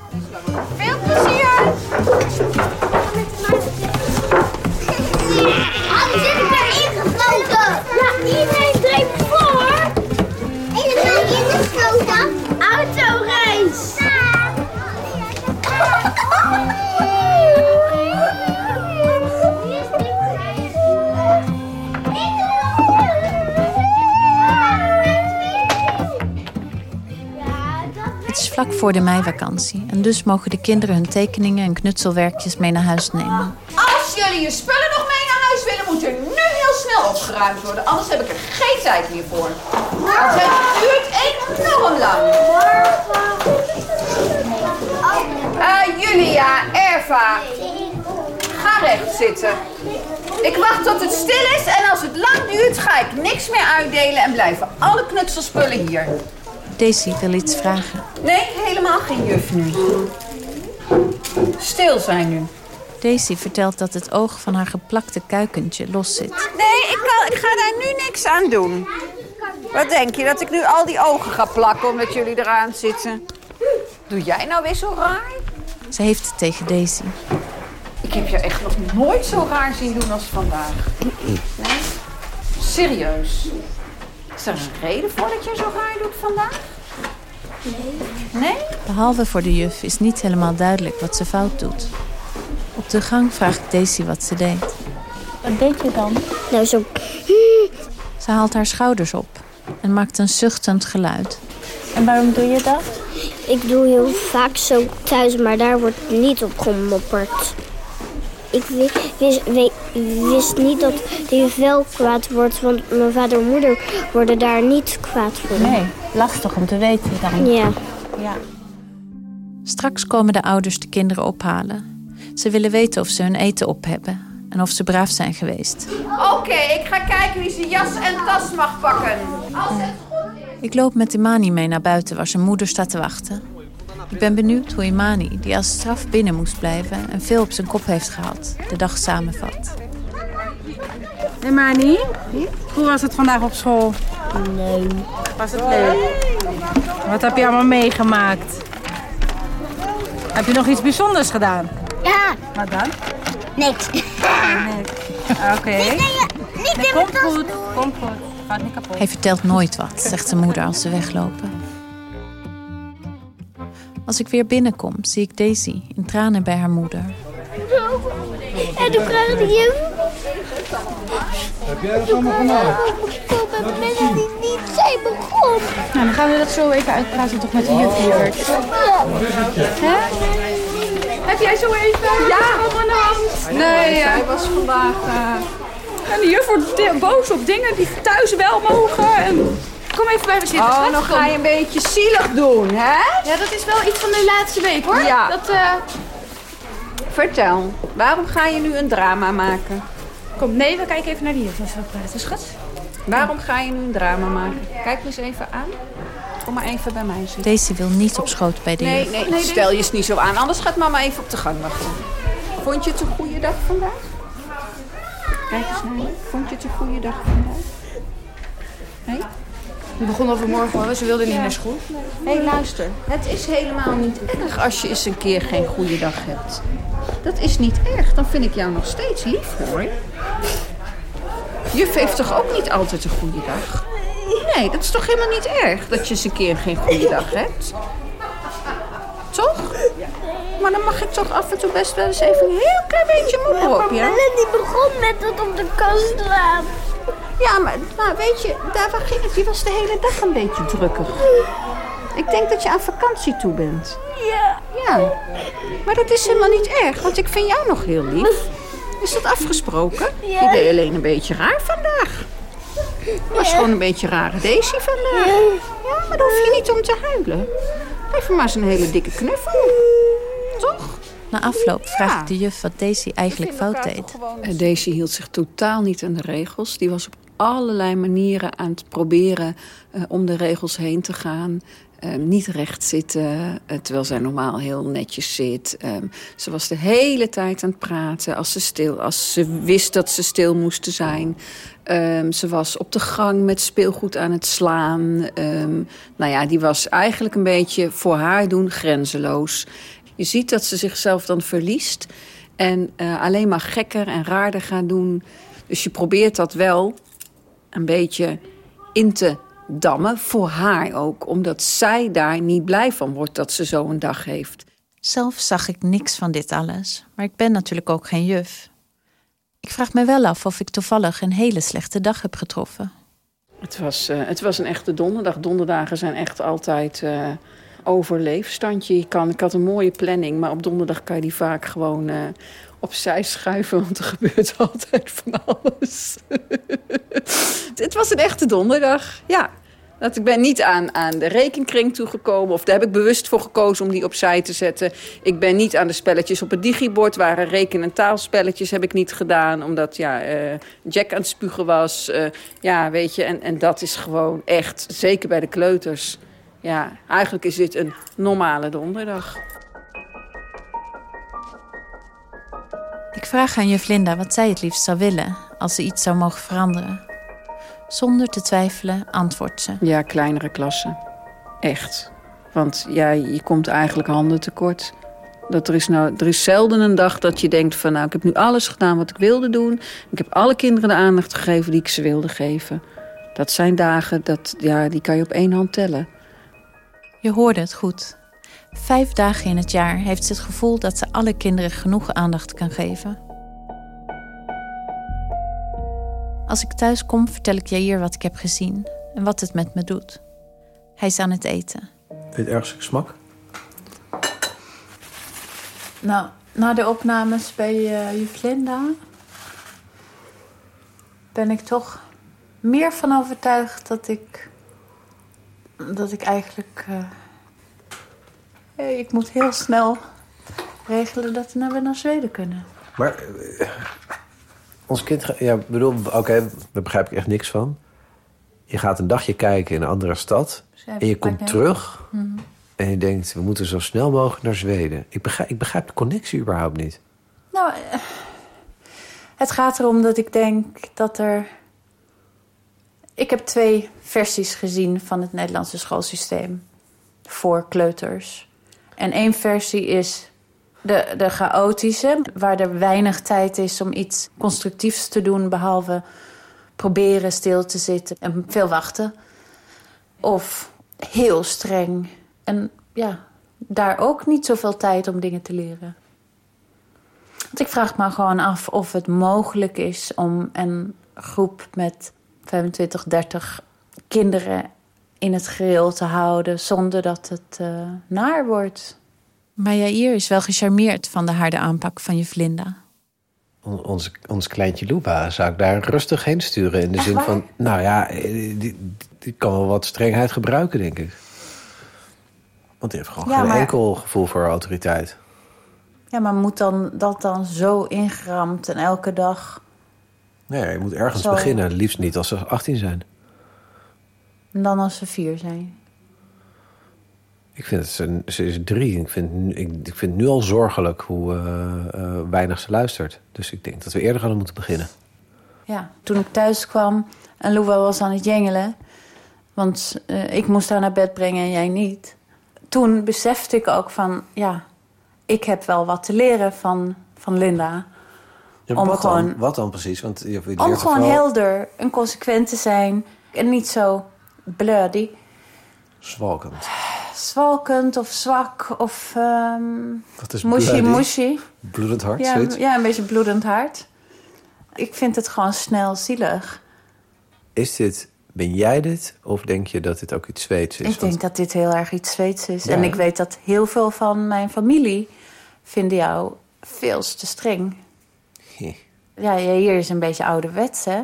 Veel plezier! Voor de meivakantie en dus mogen de kinderen hun tekeningen en knutselwerkjes mee naar huis nemen. Als jullie je spullen nog mee naar huis willen, moet er nu heel snel opgeruimd worden. Anders heb ik er geen tijd meer voor. Want het duurt enorm lang. Eh, Julia, Erva, ga recht zitten. Ik wacht tot het stil is en als het lang duurt ga ik niks meer uitdelen en blijven alle knutselspullen hier. Daisy wil iets vragen. Nee, helemaal geen juf nu. Stil zijn nu. Daisy vertelt dat het oog van haar geplakte kuikentje los zit. Nee, ik, kan, ik ga daar nu niks aan doen. Wat denk je, dat ik nu al die ogen ga plakken omdat jullie eraan zitten? Doe jij nou weer zo raar? Ze heeft het tegen Daisy. Ik heb je echt nog nooit zo raar zien doen als vandaag. Nee? Serieus? Is er een reden voor dat je zo raar doet vandaag? Nee. Nee? Behalve voor de juf is niet helemaal duidelijk wat ze fout doet. Op de gang vraagt Daisy wat ze deed. Wat deed je dan? Nou, zo... Ze haalt haar schouders op en maakt een zuchtend geluid. En waarom doe je dat? Ik doe heel vaak zo thuis, maar daar wordt niet op gemopperd. Ik wi- wist, wist niet dat die vel kwaad wordt, want mijn vader en moeder worden daar niet kwaad voor. Nee, lastig om te weten dan. Ja. ja. Straks komen de ouders de kinderen ophalen. Ze willen weten of ze hun eten op hebben en of ze braaf zijn geweest. Oké, ik ga kijken wie zijn jas en tas mag pakken. Als het Ik loop met Imani mee naar buiten waar zijn moeder staat te wachten. Ik ben benieuwd hoe Imani, die als straf binnen moest blijven en veel op zijn kop heeft gehad, de dag samenvat. Hey Mani, hoe was het vandaag op school? Nee. Was het leuk? Wat heb je allemaal meegemaakt? Heb je nog iets bijzonders gedaan? Ja. Wat dan? Niks. Oké. Niet in Komt goed, komt goed. Gaat niet kapot. Hij vertelt nooit wat, zegt zijn moeder als ze weglopen. Als ik weer binnenkom, zie ik Daisy in tranen bij haar moeder. En toen vraagt de juf... Heb jij dat allemaal gemaakt? Met mensen die niet zijn begon. Nou, dan gaan we dat zo even uitpraten toch met de juf hier. Hè? Heb jij zo even? Ja. Op een hand? Nee, hij was vandaag... eh, En de juf wordt boos op dingen die thuis wel mogen. En... Kom even bij me zitten. Oh, dan ga je een beetje zielig doen, hè? Ja, dat is wel iets van de laatste week hoor. Ja. Dat, eh, Vertel, waarom ga je nu een drama maken? Kom, nee, we kijken even naar de juf als we praten, schat. Waarom ga je nu een drama maken? Kijk me eens even aan. Kom maar even bij mij zitten. Daisy wil niet op schoot bij de Nee, juf. nee, stel je eens niet zo aan. Anders gaat mama even op de gang wachten. Vond je het een goede dag vandaag? Kijk eens naar je. Vond je het een goede dag vandaag? Nee? We begonnen overmorgen hoor, ze wilde niet naar school. Hé, hey, luister. Het is helemaal niet erg als je eens een keer geen goede dag hebt. Dat is niet erg. Dan vind ik jou nog steeds lief, hoor. Juf heeft toch ook niet altijd een goede dag? Nee, dat is toch helemaal niet erg dat je eens een keer geen goede dag hebt? Toch? Maar dan mag ik toch af en toe best wel eens even een heel klein beetje mopperen op je. die begon met dat op de kast slaan. Ja, maar, maar weet je, daar waar ging het? Je was de hele dag een beetje drukker. Ik denk dat je aan vakantie toe bent. Ja. Ja, maar dat is helemaal niet erg, want ik vind jou nog heel lief. Is dat afgesproken? Je deed alleen een beetje raar vandaag. Je was gewoon een beetje rare Daisy vandaag. Ja, maar daar hoef je niet om te huilen. Geef hem maar eens een hele dikke knuffel. Toch? Na afloop vraag ik de juf wat Daisy eigenlijk fout deed. Eh, Daisy hield zich totaal niet aan de regels. Die was op allerlei manieren aan het proberen uh, om de regels heen te gaan. Um, niet recht zitten, uh, terwijl zij normaal heel netjes zit. Um, ze was de hele tijd aan het praten als ze, stil, als ze wist dat ze stil moesten zijn. Um, ze was op de gang met speelgoed aan het slaan. nou ja, die was eigenlijk een beetje voor haar doen grenzeloos. Je ziet dat ze zichzelf dan verliest en uh, alleen maar gekker en raarder gaat doen. Dus je probeert dat wel een beetje in te dammen, voor haar ook. Omdat zij daar niet blij van wordt dat ze zo een dag heeft. Zelf zag ik niks van dit alles, maar ik ben natuurlijk ook geen juf. Ik vraag me wel af of ik toevallig een hele slechte dag heb getroffen. Het was, uh, het was een echte donderdag. Donderdagen zijn echt altijd uh, overleefstandje. Je kan, ik had een mooie planning, maar op donderdag kan je die vaak gewoon uh, opzij schuiven. Want er gebeurt altijd van alles. het was een echte donderdag, ja. Dat ik ben niet aan, aan de rekenkring toegekomen. Of daar heb ik bewust voor gekozen om die opzij te zetten. Ik ben niet aan de spelletjes op het digibord. Waren reken- en taalspelletjes heb ik niet gedaan. Omdat ja, uh, Jack aan het spugen was. Uh, ja, weet je. En, en dat is gewoon echt, zeker bij de kleuters. Ja, eigenlijk is dit een normale donderdag. Ik vraag aan juf Linda wat zij het liefst zou willen als ze iets zou mogen veranderen. Zonder te twijfelen antwoordt ze. Ja, kleinere klassen. Echt. Want ja, je komt eigenlijk handen tekort. Dat er, is nou, er is zelden een dag dat je denkt van... nou, ik heb nu alles gedaan wat ik wilde doen. Ik heb alle kinderen de aandacht gegeven die ik ze wilde geven. Dat zijn dagen, dat, ja, die kan je op één hand tellen. Je hoorde het goed. Vijf dagen in het jaar heeft ze het gevoel dat ze alle kinderen genoeg aandacht kan geven. Als ik thuis kom, vertel ik Jair wat ik heb gezien en wat het met me doet. Hij is aan het eten. Vind je het ergens smak? Nou, na de opnames bij uh, juf Linda... ben ik toch meer van overtuigd dat ik... dat ik eigenlijk... Uh, hey, ik moet heel snel regelen dat we naar, Zweden kunnen. Maar... Uh, ons kind... Ja, bedoel, oké, okay, daar begrijp ik echt niks van. Je gaat een dagje kijken in een andere stad. En je komt terug. Mm -hmm. En je denkt, we moeten zo snel mogelijk naar Zweden. Ik begrijp, ik begrijp de connectie überhaupt niet. Nou, het gaat erom dat ik denk dat er... Ik heb twee versies gezien van het Nederlandse schoolsysteem. Voor kleuters. En één versie is de, de chaotische, waar er weinig tijd is om iets constructiefs te doen, behalve proberen stil te zitten en veel wachten. Of heel streng en ja, daar ook niet zoveel tijd om dingen te leren. Want ik vraag me gewoon af of het mogelijk is om een groep met 25, 30 kinderen in het geheel te houden zonder dat het uh, naar wordt. Maar Jair is wel gecharmeerd van de harde aanpak van je Vlinda. Ons, ons kleintje Luba zou ik daar rustig heen sturen. In de Echt zin waar? van, nou ja, die, die kan wel wat strengheid gebruiken, denk ik. Want die heeft gewoon Ja, geen maar- enkel gevoel voor autoriteit. Ja, maar moet dan dat dan zo ingeramd en elke dag... Nee, je moet ergens Zo. beginnen. Liefst niet als ze 18 zijn. En dan als ze vier zijn? Ik vind het, ze, ze is drie. Ik vind, nu- ik, ik vind het nu al zorgelijk hoe eh, eh, weinig ze luistert. Dus ik denk dat we eerder hadden moeten beginnen. Ja, toen ik thuis kwam en Louwa was aan het jengelen... want eh, ik moest haar naar bed brengen en jij niet... toen besefte ik ook van, ja, ik heb wel wat te leren van, van Linda. Ja, Om wat, gewoon- dan? wat dan precies? Want je, je Om leert gewoon helder en consequent te zijn en niet zo blurdy. Zwalkend. Zwalkend of zwak of ehm Wat is mushy mushy. Bloedend hart, Ja, zoiets? ja, een beetje bloedend hart. Ik vind het gewoon snel zielig. Is dit, ben jij dit? Of denk je dat dit ook iets Zweeds is? Ik denk dat dit heel erg iets Zweeds is. Ja, en ik weet dat heel veel van mijn familie vinden jou veel te streng. Ja, ja, hier is een beetje ouderwets, hè?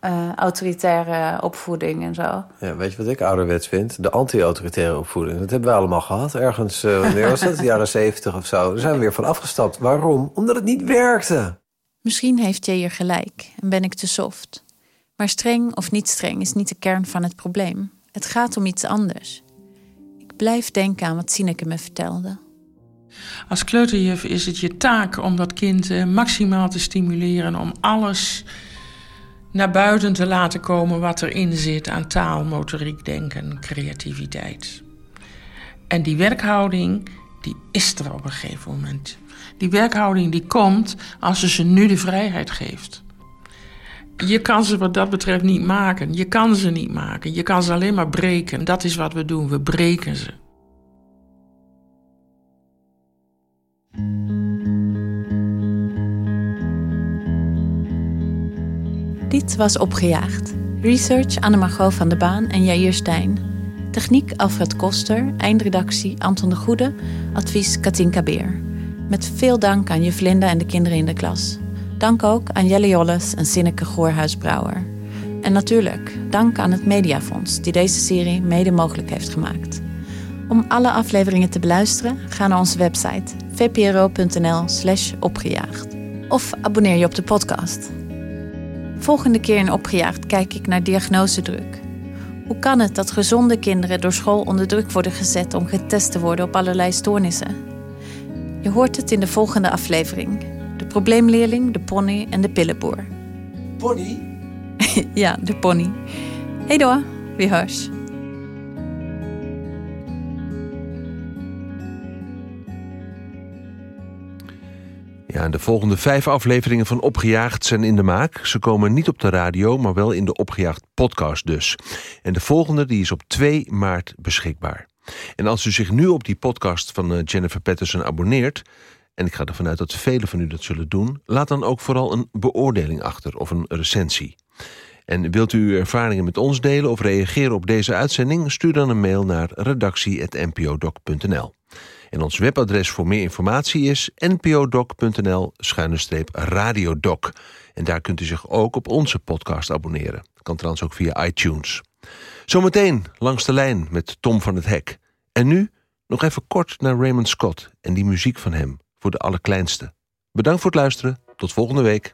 Eh, autoritaire opvoeding en zo. Ja, weet je wat ik ouderwets vind? De anti-autoritaire opvoeding. Dat hebben we allemaal gehad. Ergens, eh, wanneer was dat? De jaren zeventig of zo. Daar zijn we weer van afgestapt. Waarom? Omdat het niet werkte. Misschien heeft Jair gelijk en ben ik te soft. Maar streng of niet streng is niet de kern van het probleem. Het gaat om iets anders. Ik blijf denken aan wat Sineke me vertelde. Als kleuterjuf is het je taak om dat kind eh, maximaal te stimuleren om alles naar buiten te laten komen wat erin zit aan taal, motoriek, denken, creativiteit. En die werkhouding, die is er op een gegeven moment. Die werkhouding die komt als ze ze nu de vrijheid geeft. Je kan ze wat dat betreft niet maken. Je kan ze niet maken. Je kan ze alleen maar breken. Dat is wat we doen. We breken ze. Dit was Opgejaagd. Research Anne-Margot van de Baan en Jair Stijn. Techniek Alfred Koster. Eindredactie Anton de Goede. Advies Katinka Beer. Met veel dank aan Vlinda en de kinderen in de klas. Dank ook aan Jelle Jolles en Sinneke Goorhuis-Brouwer. En natuurlijk dank aan het Mediafonds die deze serie mede mogelijk heeft gemaakt. Om alle afleveringen te beluisteren, ga naar onze website vpro.nl/slash opgejaagd. Of abonneer je op de podcast. Volgende keer in Opgejaagd kijk ik naar diagnosedruk. Hoe kan het dat gezonde kinderen door school onder druk worden gezet om getest te worden op allerlei stoornissen? Je hoort het in de volgende aflevering. De probleemleerling, de pony en de pillenboer. Pony? ja, de pony. Hey door, wie hörs. Ja, de volgende vijf afleveringen van Opgejaagd zijn in de maak. Ze komen niet op de radio, maar wel in de Opgejaagd podcast dus. En de volgende die is op 2 maart beschikbaar. En als u zich nu op die podcast van eh, Jennifer Patterson abonneert... en ik ga ervan uit dat velen van u dat zullen doen... laat dan ook vooral een beoordeling achter of een recensie. En wilt u uw ervaringen met ons delen of reageren op deze uitzending... stuur dan een mail naar redactie.npodoc.nl. En ons webadres voor meer informatie is npodoc.nl-radiodoc. En daar kunt u zich ook op onze podcast abonneren. Kan trouwens ook via iTunes. Zometeen langs de lijn met Tom van het Hek. En nu nog even kort naar Raymond Scott en die muziek van hem voor de allerkleinste. Bedankt voor het luisteren. Tot volgende week.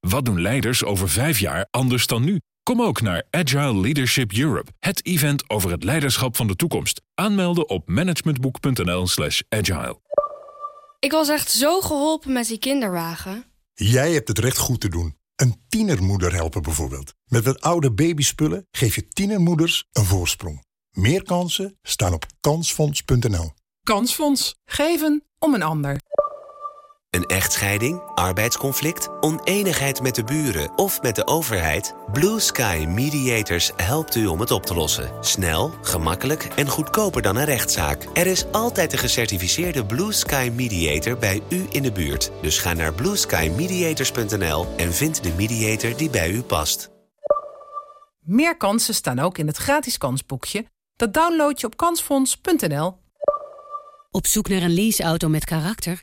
Wat doen leiders over vijf jaar anders dan nu? Kom ook naar Agile Leadership Europe, het event over het leiderschap van de toekomst. Aanmelden op managementboek.nl/slash agile. Ik was echt zo geholpen met die kinderwagen. Jij hebt het recht goed te doen. Een tienermoeder helpen bijvoorbeeld. Met wat oude babyspullen geef je tienermoeders een voorsprong. Meer kansen staan op kansfonds.nl. Kansfonds. Geven om een ander. Een echtscheiding, arbeidsconflict, oneenigheid met de buren of met de overheid? Blue Sky Mediators helpt u om het op te lossen. Snel, gemakkelijk en goedkoper dan een rechtszaak. Er is altijd een gecertificeerde Blue Sky Mediator bij u in de buurt. Dus ga naar blueskymediators.nl en vind de mediator die bij u past. Meer kansen staan ook in het gratis kansboekje. Dat download je op kansfonds.nl. Op zoek naar een leaseauto met karakter?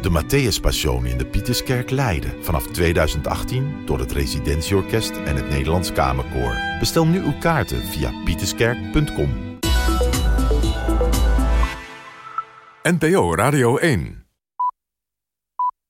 De Matthäus Passion in de Pieterskerk Leiden. Vanaf 2018 door het Residentieorkest en het Nederlands Kamerkoor. Bestel nu uw kaarten via pieterskerk.com. NPO Radio 1